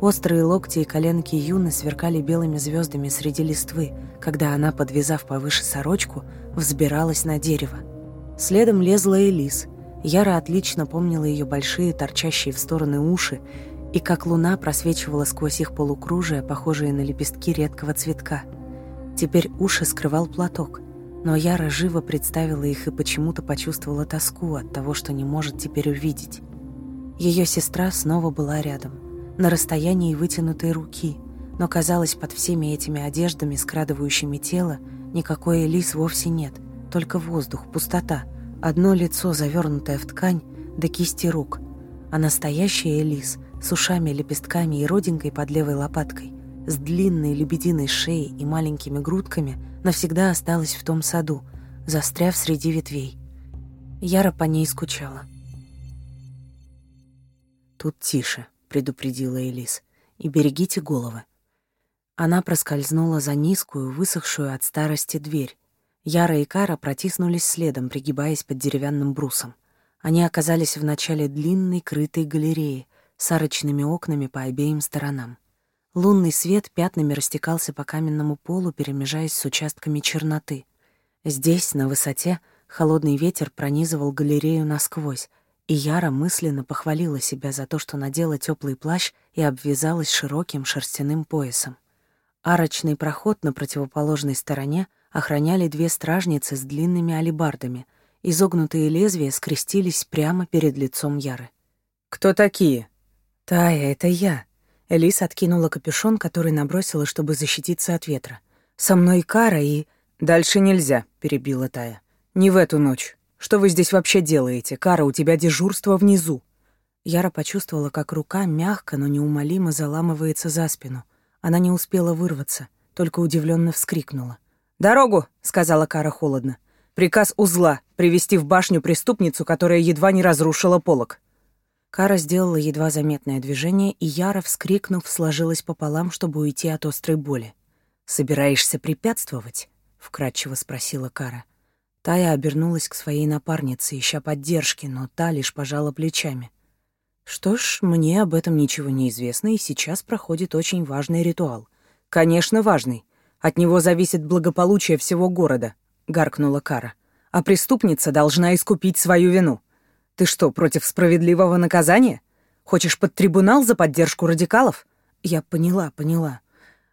Острые локти и коленки Юны сверкали белыми звездами среди листвы, когда она, подвязав повыше сорочку, взбиралась на дерево. Следом лезла Элис. Яра отлично помнила ее большие, торчащие в стороны уши, и как луна просвечивала сквозь их полукружие, похожие на лепестки редкого цветка. Теперь уши скрывал платок, но Яра живо представила их и почему-то почувствовала тоску от того, что не может теперь увидеть. Ее сестра снова была рядом — на расстоянии вытянутой руки, но, казалось, под всеми этими одеждами, скрадывающими тело, никакой Элис вовсе нет, только воздух, пустота, одно лицо, завернутое в ткань, до кисти рук, а настоящая Элис с ушами, лепестками и родинкой под левой лопаткой, с длинной лебединой шеей и маленькими грудками навсегда осталась в том саду, застряв среди ветвей. Яра по ней скучала. Тут тише предупредила Элис, — «и берегите головы». Она проскользнула за низкую, высохшую от старости дверь. Яра и Кара протиснулись следом, пригибаясь под деревянным брусом. Они оказались в начале длинной крытой галереи с арочными окнами по обеим сторонам. Лунный свет пятнами растекался по каменному полу, перемежаясь с участками черноты. Здесь, на высоте, холодный ветер пронизывал галерею насквозь, и Яра мысленно похвалила себя за то, что надела теплый плащ и обвязалась широким шерстяным поясом. Арочный проход на противоположной стороне охраняли две стражницы с длинными алебардами. Изогнутые лезвия скрестились прямо перед лицом Яры. «Кто такие?» «Тая, это я». Элис откинула капюшон, который набросила, чтобы защититься от ветра. «Со мной Кара и...» «Дальше нельзя», — перебила Тая. «Не в эту ночь». Что вы здесь вообще делаете? Кара, у тебя дежурство внизу». Яра почувствовала, как рука мягко, но неумолимо заламывается за спину. Она не успела вырваться, только удивленно вскрикнула. «Дорогу!» — сказала Кара холодно. «Приказ узла — привести в башню преступницу, которая едва не разрушила полог." Кара сделала едва заметное движение, и Яра, вскрикнув, сложилась пополам, чтобы уйти от острой боли. «Собираешься препятствовать?» — вкратчиво спросила Кара. — Тая обернулась к своей напарнице, ища поддержки, но та лишь пожала плечами. «Что ж, мне об этом ничего не известно, и сейчас проходит очень важный ритуал. Конечно, важный. От него зависит благополучие всего города», — гаркнула Кара. «А преступница должна искупить свою вину. Ты что, против справедливого наказания? Хочешь под трибунал за поддержку радикалов?» «Я поняла, поняла.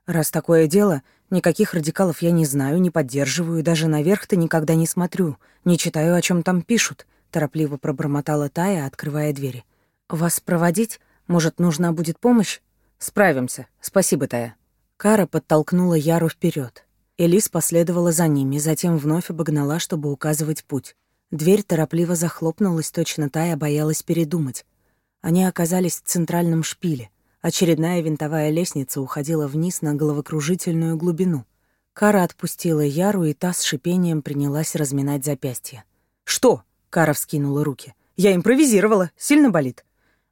Раз такое дело, Никаких радикалов я не знаю, не поддерживаю, даже наверх-то никогда не смотрю, не читаю, о чем там пишут», — торопливо пробормотала Тая, открывая двери. «Вас проводить? Может, нужна будет помощь?» «Справимся. Спасибо, Тая». Кара подтолкнула Яру вперед. Элис последовала за ними, затем вновь обогнала, чтобы указывать путь. Дверь торопливо захлопнулась, точно Тая боялась передумать. Они оказались в центральном шпиле. Очередная винтовая лестница уходила вниз на головокружительную глубину. Кара отпустила Яру, и та с шипением принялась разминать запястье. «Что?» — Кара вскинула руки. «Я импровизировала. Сильно болит?»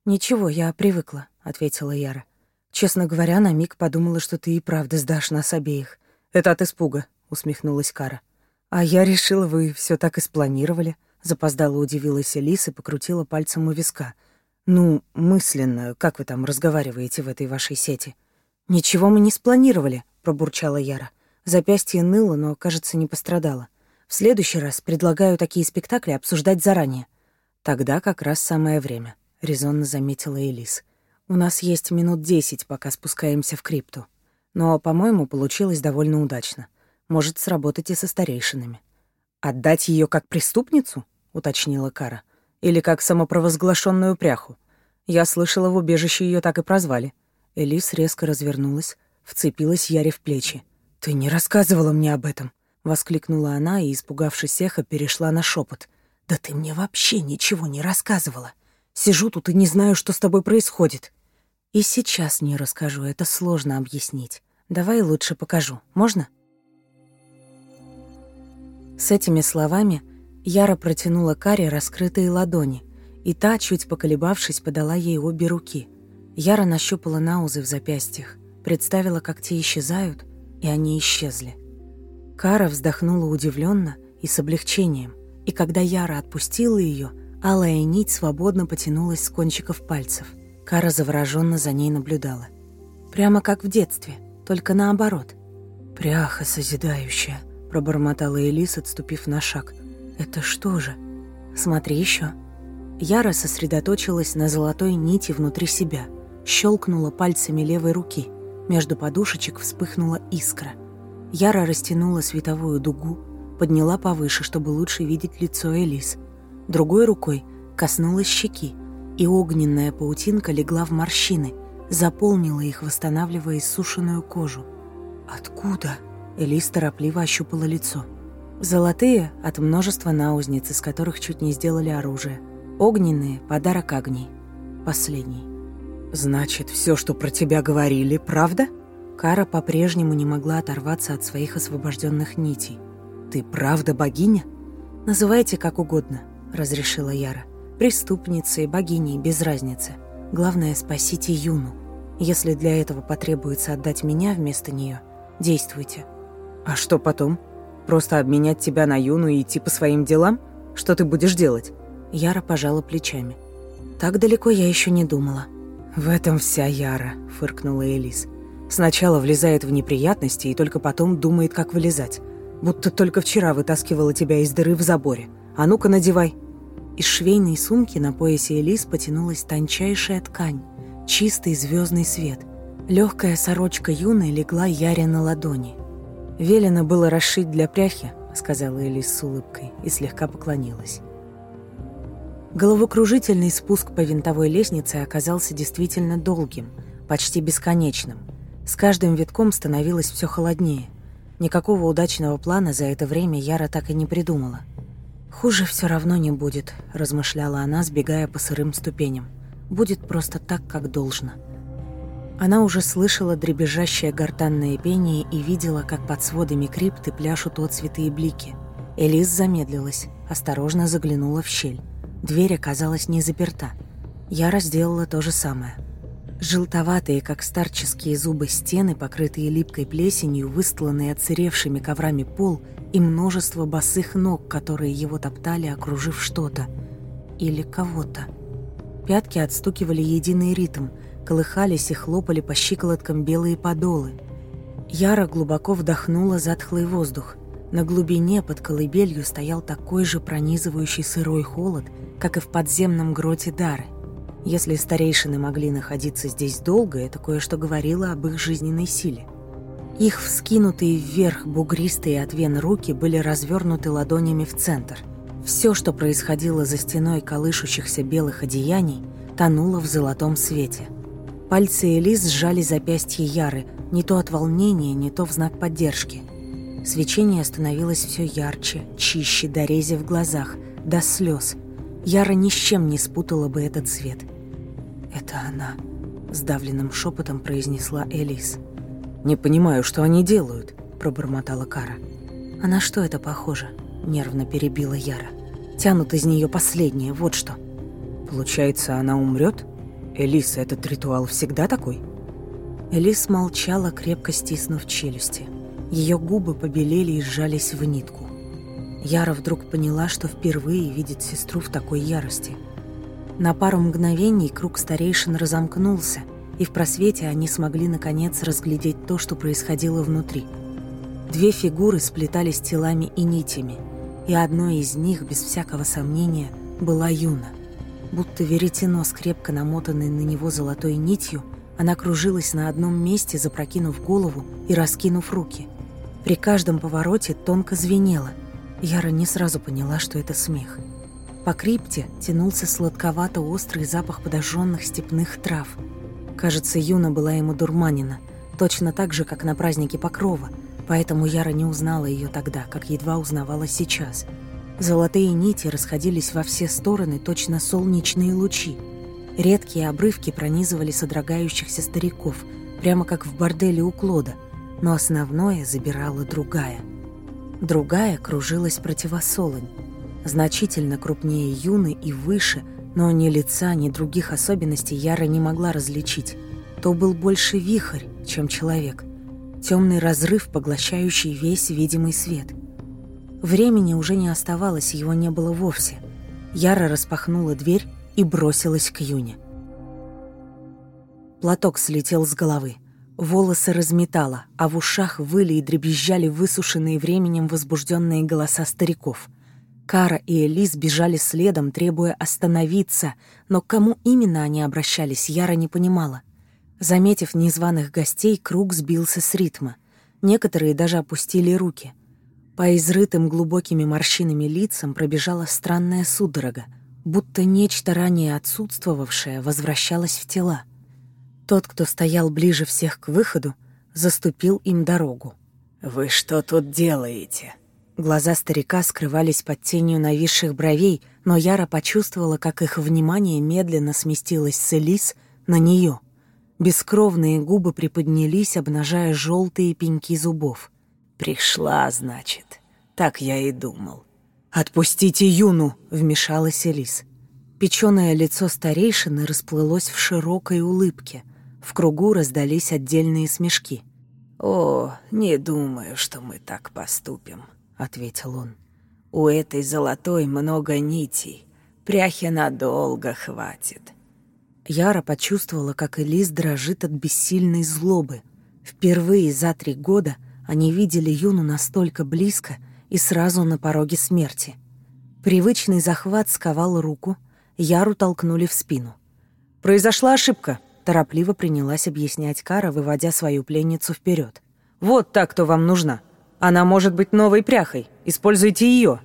«Ничего, я привыкла», — ответила Яра. «Честно говоря, на миг подумала, что ты и правда сдашь нас обеих». «Это от испуга», — усмехнулась Кара. «А я решила, вы все так и спланировали», — Запоздало удивилась Элис и покрутила пальцем у виска — ну, мысленно, как вы там разговариваете в этой вашей сети? Ничего мы не спланировали, пробурчала Яра. Запястье ныло, но, кажется, не пострадало. В следующий раз предлагаю такие спектакли обсуждать заранее. Тогда как раз самое время, резонно заметила Элис. У нас есть минут десять, пока спускаемся в крипту. Но, по-моему, получилось довольно удачно. Может сработать и со старейшинами. Отдать ее как преступницу? уточнила Кара. — или как самопровозглашенную пряху. Я слышала, в убежище ее так и прозвали. Элис резко развернулась, вцепилась Яре в плечи. «Ты не рассказывала мне об этом!» — воскликнула она и, испугавшись эхо, перешла на шепот. «Да ты мне вообще ничего не рассказывала! Сижу тут и не знаю, что с тобой происходит!» «И сейчас не расскажу, это сложно объяснить. Давай лучше покажу, можно?» С этими словами Яра протянула Каре раскрытые ладони, и та, чуть поколебавшись, подала ей обе руки. Яра нащупала наузы в запястьях, представила, как те исчезают, и они исчезли. Кара вздохнула удивленно и с облегчением, и когда Яра отпустила ее, алая нить свободно потянулась с кончиков пальцев. Кара завороженно за ней наблюдала. Прямо как в детстве, только наоборот. «Пряха созидающая», — пробормотала Элис, отступив на шаг — это что же? Смотри еще. Яра сосредоточилась на золотой нити внутри себя, щелкнула пальцами левой руки. Между подушечек вспыхнула искра. Яра растянула световую дугу, подняла повыше, чтобы лучше видеть лицо Элис. Другой рукой коснулась щеки, и огненная паутинка легла в морщины, заполнила их, восстанавливая иссушенную кожу. «Откуда?» Элис торопливо ощупала лицо. Золотые – от множества наузниц, из которых чуть не сделали оружие. Огненные – подарок огней. Последний. «Значит, все, что про тебя говорили, правда?» Кара по-прежнему не могла оторваться от своих освобожденных нитей. «Ты правда богиня?» «Называйте как угодно», – разрешила Яра. Преступница и богиня без разницы. Главное, спасите Юну. Если для этого потребуется отдать меня вместо нее, действуйте». «А что потом?» Просто обменять тебя на Юну и идти по своим делам? Что ты будешь делать?» Яра пожала плечами. «Так далеко я еще не думала». «В этом вся Яра», — фыркнула Элис. «Сначала влезает в неприятности и только потом думает, как вылезать. Будто только вчера вытаскивала тебя из дыры в заборе. А ну-ка, надевай». Из швейной сумки на поясе Элис потянулась тончайшая ткань, чистый звездный свет. Легкая сорочка юной легла Яре на ладони. «Велено было расшить для пряхи», — сказала Элис с улыбкой и слегка поклонилась. Головокружительный спуск по винтовой лестнице оказался действительно долгим, почти бесконечным. С каждым витком становилось все холоднее. Никакого удачного плана за это время Яра так и не придумала. «Хуже все равно не будет», — размышляла она, сбегая по сырым ступеням. «Будет просто так, как должно». Она уже слышала дребезжащее гортанное пение и видела, как под сводами крипты пляшут отцветы и блики. Элис замедлилась, осторожно заглянула в щель. Дверь оказалась не заперта. Я разделала то же самое. Желтоватые, как старческие зубы, стены, покрытые липкой плесенью, выстланные отсыревшими коврами пол и множество босых ног, которые его топтали, окружив что-то. Или кого-то. Пятки отстукивали единый ритм – колыхались и хлопали по щиколоткам белые подолы. Яра глубоко вдохнула затхлый воздух. На глубине под колыбелью стоял такой же пронизывающий сырой холод, как и в подземном гроте Дары. Если старейшины могли находиться здесь долго, это кое-что говорило об их жизненной силе. Их вскинутые вверх бугристые от вен руки были развернуты ладонями в центр. Все, что происходило за стеной колышущихся белых одеяний, тонуло в золотом свете – Пальцы Элис сжали запястье Яры, не то от волнения, не то в знак поддержки. Свечение становилось все ярче, чище, дорезив в глазах, до слез. Яра ни с чем не спутала бы этот цвет. «Это она», — сдавленным шепотом произнесла Элис. «Не понимаю, что они делают», — пробормотала Кара. «А на что это похоже?» — нервно перебила Яра. «Тянут из нее последнее, вот что». «Получается, она умрет?» Элис, этот ритуал всегда такой?» Элис молчала, крепко стиснув челюсти. Ее губы побелели и сжались в нитку. Яра вдруг поняла, что впервые видит сестру в такой ярости. На пару мгновений круг старейшин разомкнулся, и в просвете они смогли наконец разглядеть то, что происходило внутри. Две фигуры сплетались телами и нитями, и одной из них, без всякого сомнения, была Юна – Будто веретено, скрепко намотанное на него золотой нитью, она кружилась на одном месте, запрокинув голову и раскинув руки. При каждом повороте тонко звенело. Яра не сразу поняла, что это смех. По крипте тянулся сладковато-острый запах подожженных степных трав. Кажется, Юна была ему дурманена, точно так же, как на празднике Покрова, поэтому Яра не узнала ее тогда, как едва узнавала сейчас – Золотые нити расходились во все стороны, точно солнечные лучи. Редкие обрывки пронизывали содрогающихся стариков, прямо как в борделе у Клода, но основное забирала другая. Другая кружилась противосолонь, значительно крупнее юны и выше, но ни лица, ни других особенностей Яра не могла различить. То был больше вихрь, чем человек. Темный разрыв, поглощающий весь видимый свет — Времени уже не оставалось, его не было вовсе. Яра распахнула дверь и бросилась к Юне. Платок слетел с головы. Волосы разметало, а в ушах выли и дребезжали высушенные временем возбужденные голоса стариков. Кара и Элис бежали следом, требуя остановиться, но к кому именно они обращались, Яра не понимала. Заметив незваных гостей, круг сбился с ритма. Некоторые даже опустили руки — по изрытым глубокими морщинами лицам пробежала странная судорога, будто нечто ранее отсутствовавшее возвращалось в тела. Тот, кто стоял ближе всех к выходу, заступил им дорогу. «Вы что тут делаете?» Глаза старика скрывались под тенью нависших бровей, но Яра почувствовала, как их внимание медленно сместилось с Элис на нее. Бескровные губы приподнялись, обнажая желтые пеньки зубов. «Пришла, значит. Так я и думал». «Отпустите Юну!» — вмешалась Элис. печеное лицо старейшины расплылось в широкой улыбке. В кругу раздались отдельные смешки. «О, не думаю, что мы так поступим», — ответил он. «У этой золотой много нитей. Пряхи надолго хватит». Яра почувствовала, как Элис дрожит от бессильной злобы. Впервые за три года — они видели Юну настолько близко и сразу на пороге смерти. Привычный захват сковал руку, Яру толкнули в спину. «Произошла ошибка», — торопливо принялась объяснять Кара, выводя свою пленницу вперед. «Вот так, кто вам нужна. Она может быть новой пряхой. Используйте ее».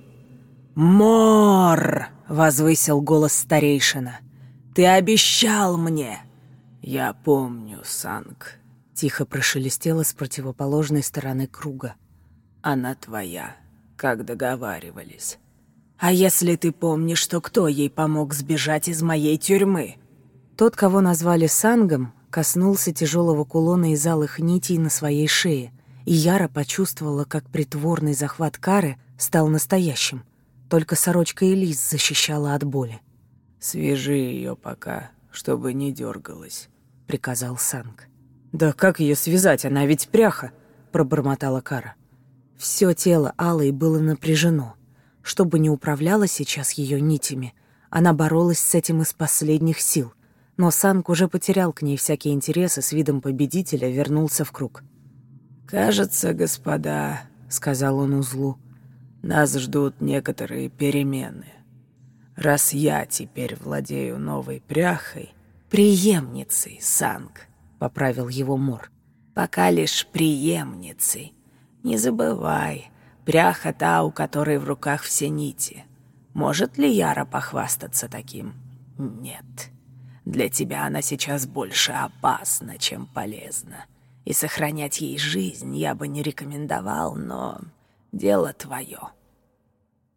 «Мор!» — возвысил голос старейшина. «Ты обещал мне!» «Я помню, Санг», Тихо прошелестело с противоположной стороны круга. «Она твоя, как договаривались. А если ты помнишь, что кто ей помог сбежать из моей тюрьмы?» Тот, кого назвали Сангом, коснулся тяжелого кулона из алых нитей на своей шее, и Яра почувствовала, как притворный захват Кары стал настоящим. Только сорочка Элис защищала от боли. «Свяжи ее пока, чтобы не дергалась», — приказал Санг. «Да как ее связать? Она ведь пряха!» — пробормотала Кара. Все тело Алой было напряжено. чтобы не управляла сейчас ее нитями, она боролась с этим из последних сил. Но Санг уже потерял к ней всякие интересы с видом победителя, вернулся в круг. «Кажется, господа», — сказал он узлу, — «нас ждут некоторые перемены. Раз я теперь владею новой пряхой, преемницей Санг, — поправил его Мор. «Пока лишь преемницей. Не забывай, пряха та, у которой в руках все нити. Может ли Яра похвастаться таким? Нет. Для тебя она сейчас больше опасна, чем полезна. И сохранять ей жизнь я бы не рекомендовал, но дело твое».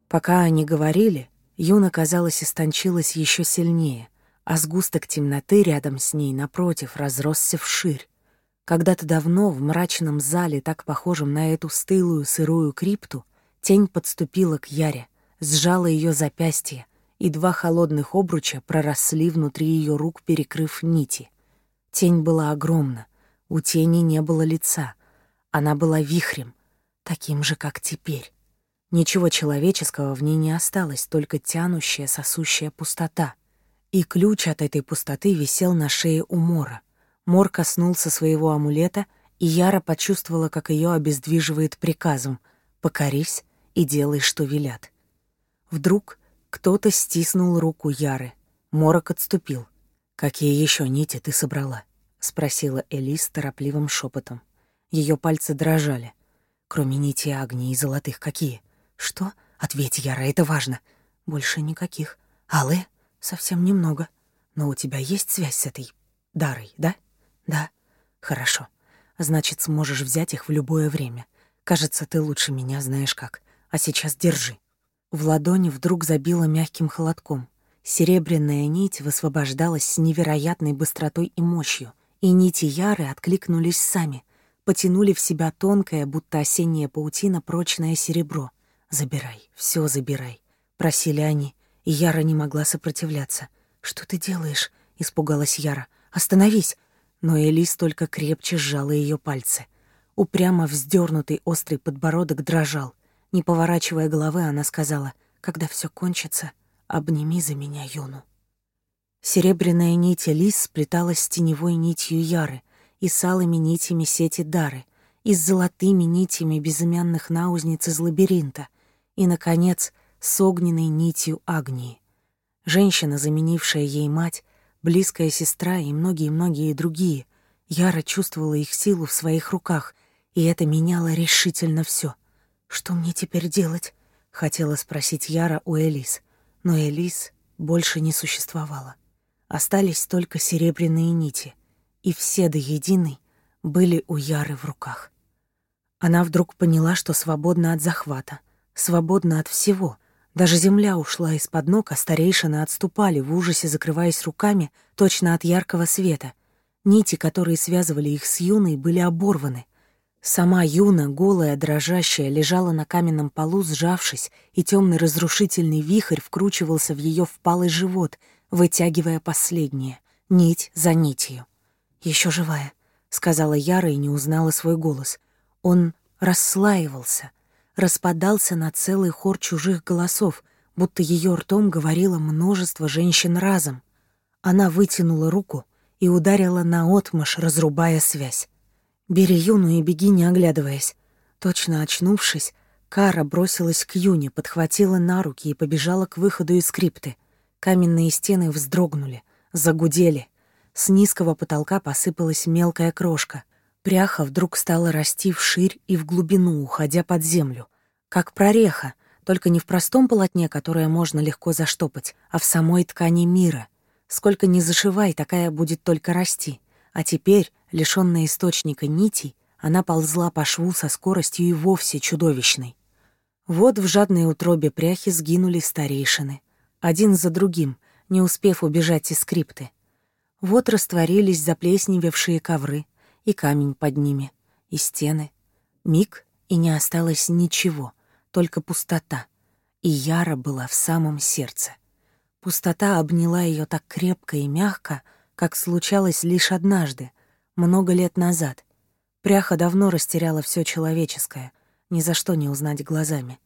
Пока они говорили, Юна, казалось, истончилась еще сильнее, а сгусток темноты рядом с ней напротив разросся вширь. Когда-то давно в мрачном зале, так похожем на эту стылую сырую крипту, тень подступила к Яре, сжала ее запястье, и два холодных обруча проросли внутри ее рук, перекрыв нити. Тень была огромна, у тени не было лица. Она была вихрем, таким же, как теперь. Ничего человеческого в ней не осталось, только тянущая, сосущая пустота — и ключ от этой пустоты висел на шее у Мора. Мор коснулся своего амулета, и Яра почувствовала, как ее обездвиживает приказом «покорись и делай, что велят». Вдруг кто-то стиснул руку Яры. Морок отступил. «Какие еще нити ты собрала?» — спросила Элис торопливым шепотом. Ее пальцы дрожали. «Кроме нити огня и золотых какие?» «Что?» «Ответь, Яра, это важно». «Больше никаких». «Алые?» «Совсем немного. Но у тебя есть связь с этой Дарой, да?» «Да». «Хорошо. Значит, сможешь взять их в любое время. Кажется, ты лучше меня знаешь как. А сейчас держи». В ладони вдруг забило мягким холодком. Серебряная нить высвобождалась с невероятной быстротой и мощью, и нити Яры откликнулись сами, потянули в себя тонкое, будто осенняя паутина, прочное серебро. «Забирай, все забирай», — просили они, и Яра не могла сопротивляться. «Что ты делаешь?» — испугалась Яра. «Остановись!» Но Элис только крепче сжала ее пальцы. Упрямо вздернутый острый подбородок дрожал. Не поворачивая головы, она сказала, «Когда все кончится, обними за меня Юну». Серебряная нить Элис сплеталась с теневой нитью Яры и с алыми нитями сети Дары, и с золотыми нитями безымянных наузниц из лабиринта, и, наконец, с огненной нитью Агнии. Женщина, заменившая ей мать, близкая сестра и многие-многие другие, яро чувствовала их силу в своих руках, и это меняло решительно все. «Что мне теперь делать?» — хотела спросить Яра у Элис, но Элис больше не существовала. Остались только серебряные нити, и все до единой были у Яры в руках. Она вдруг поняла, что свободна от захвата, свободна от всего, даже земля ушла из-под ног, а старейшины отступали в ужасе, закрываясь руками точно от яркого света. Нити, которые связывали их с Юной, были оборваны. Сама Юна, голая, дрожащая, лежала на каменном полу, сжавшись, и темный разрушительный вихрь вкручивался в ее впалый живот, вытягивая последнее, нить за нитью. Еще живая», — сказала Яра и не узнала свой голос. Он расслаивался — распадался на целый хор чужих голосов, будто ее ртом говорило множество женщин разом. Она вытянула руку и ударила наотмашь, разрубая связь. «Бери Юну и беги, не оглядываясь». Точно очнувшись, Кара бросилась к Юне, подхватила на руки и побежала к выходу из скрипты. Каменные стены вздрогнули, загудели. С низкого потолка посыпалась мелкая крошка. Пряха вдруг стала расти вширь и в глубину, уходя под землю, как прореха, только не в простом полотне, которое можно легко заштопать, а в самой ткани мира. Сколько ни зашивай, такая будет только расти. А теперь, лишённая источника нитей, она ползла по шву со скоростью и вовсе чудовищной. Вот в жадной утробе пряхи сгинули старейшины. Один за другим, не успев убежать из скрипты. Вот растворились заплесневевшие ковры — и камень под ними, и стены. Миг, и не осталось ничего, только пустота. И Яра была в самом сердце. Пустота обняла ее так крепко и мягко, как случалось лишь однажды, много лет назад. Пряха давно растеряла все человеческое, ни за что не узнать глазами.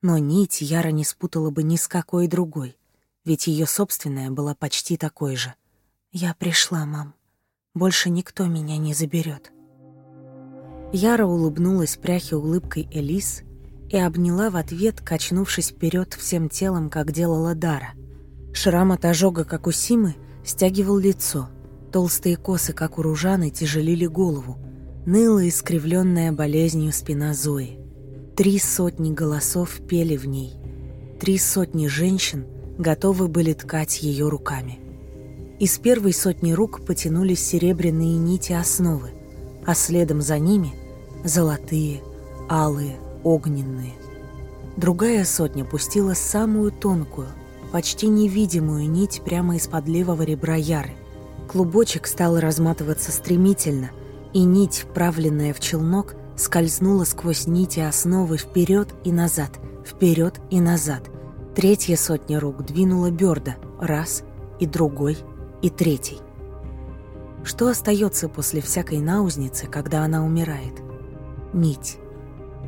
Но нить Яра не спутала бы ни с какой другой, ведь ее собственная была почти такой же. «Я пришла, мам». Больше никто меня не заберет. Яра улыбнулась пряхе улыбкой Элис и обняла в ответ, качнувшись вперед всем телом, как делала Дара. Шрам от ожога, как у Симы, стягивал лицо. Толстые косы, как у Ружаны, тяжелили голову. Ныла искривленная болезнью спина Зои. Три сотни голосов пели в ней. Три сотни женщин готовы были ткать ее руками. Из первой сотни рук потянулись серебряные нити основы, а следом за ними — золотые, алые, огненные. Другая сотня пустила самую тонкую, почти невидимую нить прямо из-под левого ребра Яры. Клубочек стал разматываться стремительно, и нить, вправленная в челнок, скользнула сквозь нити основы вперед и назад, вперед и назад. Третья сотня рук двинула Берда раз и другой и третий. Что остается после всякой наузницы, когда она умирает? Нить.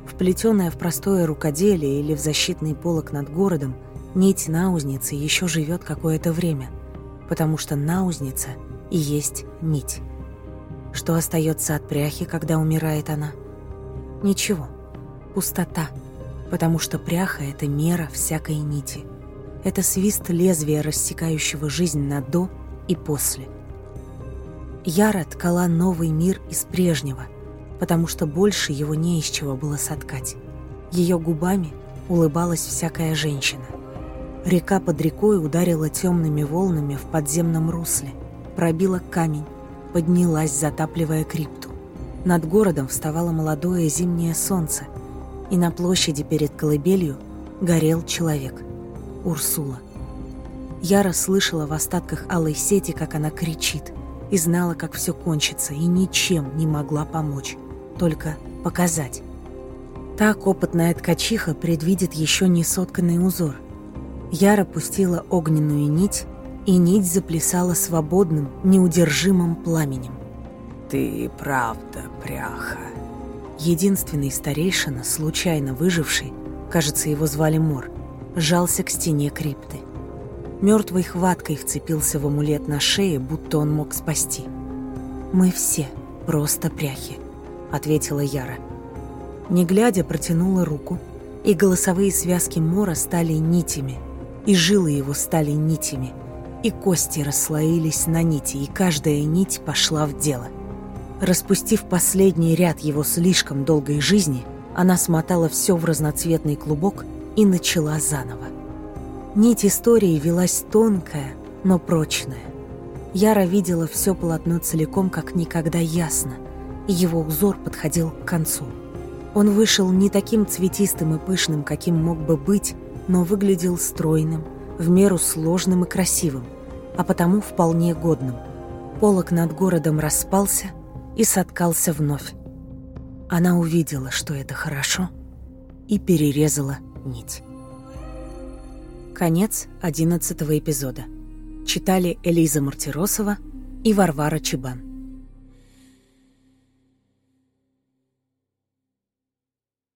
Вплетенная в простое рукоделие или в защитный полог над городом, нить наузницы еще живет какое-то время, потому что наузница и есть нить. Что остается от пряхи, когда умирает она? Ничего. Пустота. Потому что пряха — это мера всякой нити. Это свист лезвия, рассекающего жизнь на «до» и после. Яра ткала новый мир из прежнего, потому что больше его не из чего было соткать. Ее губами улыбалась всякая женщина. Река под рекой ударила темными волнами в подземном русле, пробила камень, поднялась, затапливая крипту. Над городом вставало молодое зимнее солнце, и на площади перед колыбелью горел человек — Урсула. Я расслышала в остатках алой сети, как она кричит, и знала, как все кончится, и ничем не могла помочь, только показать. Так опытная ткачиха предвидит еще не сотканный узор. Яра пустила огненную нить, и нить заплясала свободным, неудержимым пламенем. «Ты правда, пряха!» Единственный старейшина, случайно выживший, кажется, его звали Мор, жался к стене крипты мертвой хваткой вцепился в амулет на шее, будто он мог спасти. «Мы все просто пряхи», — ответила Яра. Не глядя, протянула руку, и голосовые связки Мора стали нитями, и жилы его стали нитями, и кости расслоились на нити, и каждая нить пошла в дело. Распустив последний ряд его слишком долгой жизни, она смотала все в разноцветный клубок и начала заново. Нить истории велась тонкая, но прочная. Яра видела все полотно целиком как никогда ясно, и его узор подходил к концу. Он вышел не таким цветистым и пышным, каким мог бы быть, но выглядел стройным, в меру сложным и красивым, а потому вполне годным. Полок над городом распался и соткался вновь. Она увидела, что это хорошо, и перерезала нить. Конец 11 эпизода. Читали Элиза Мартиросова и Варвара Чебан.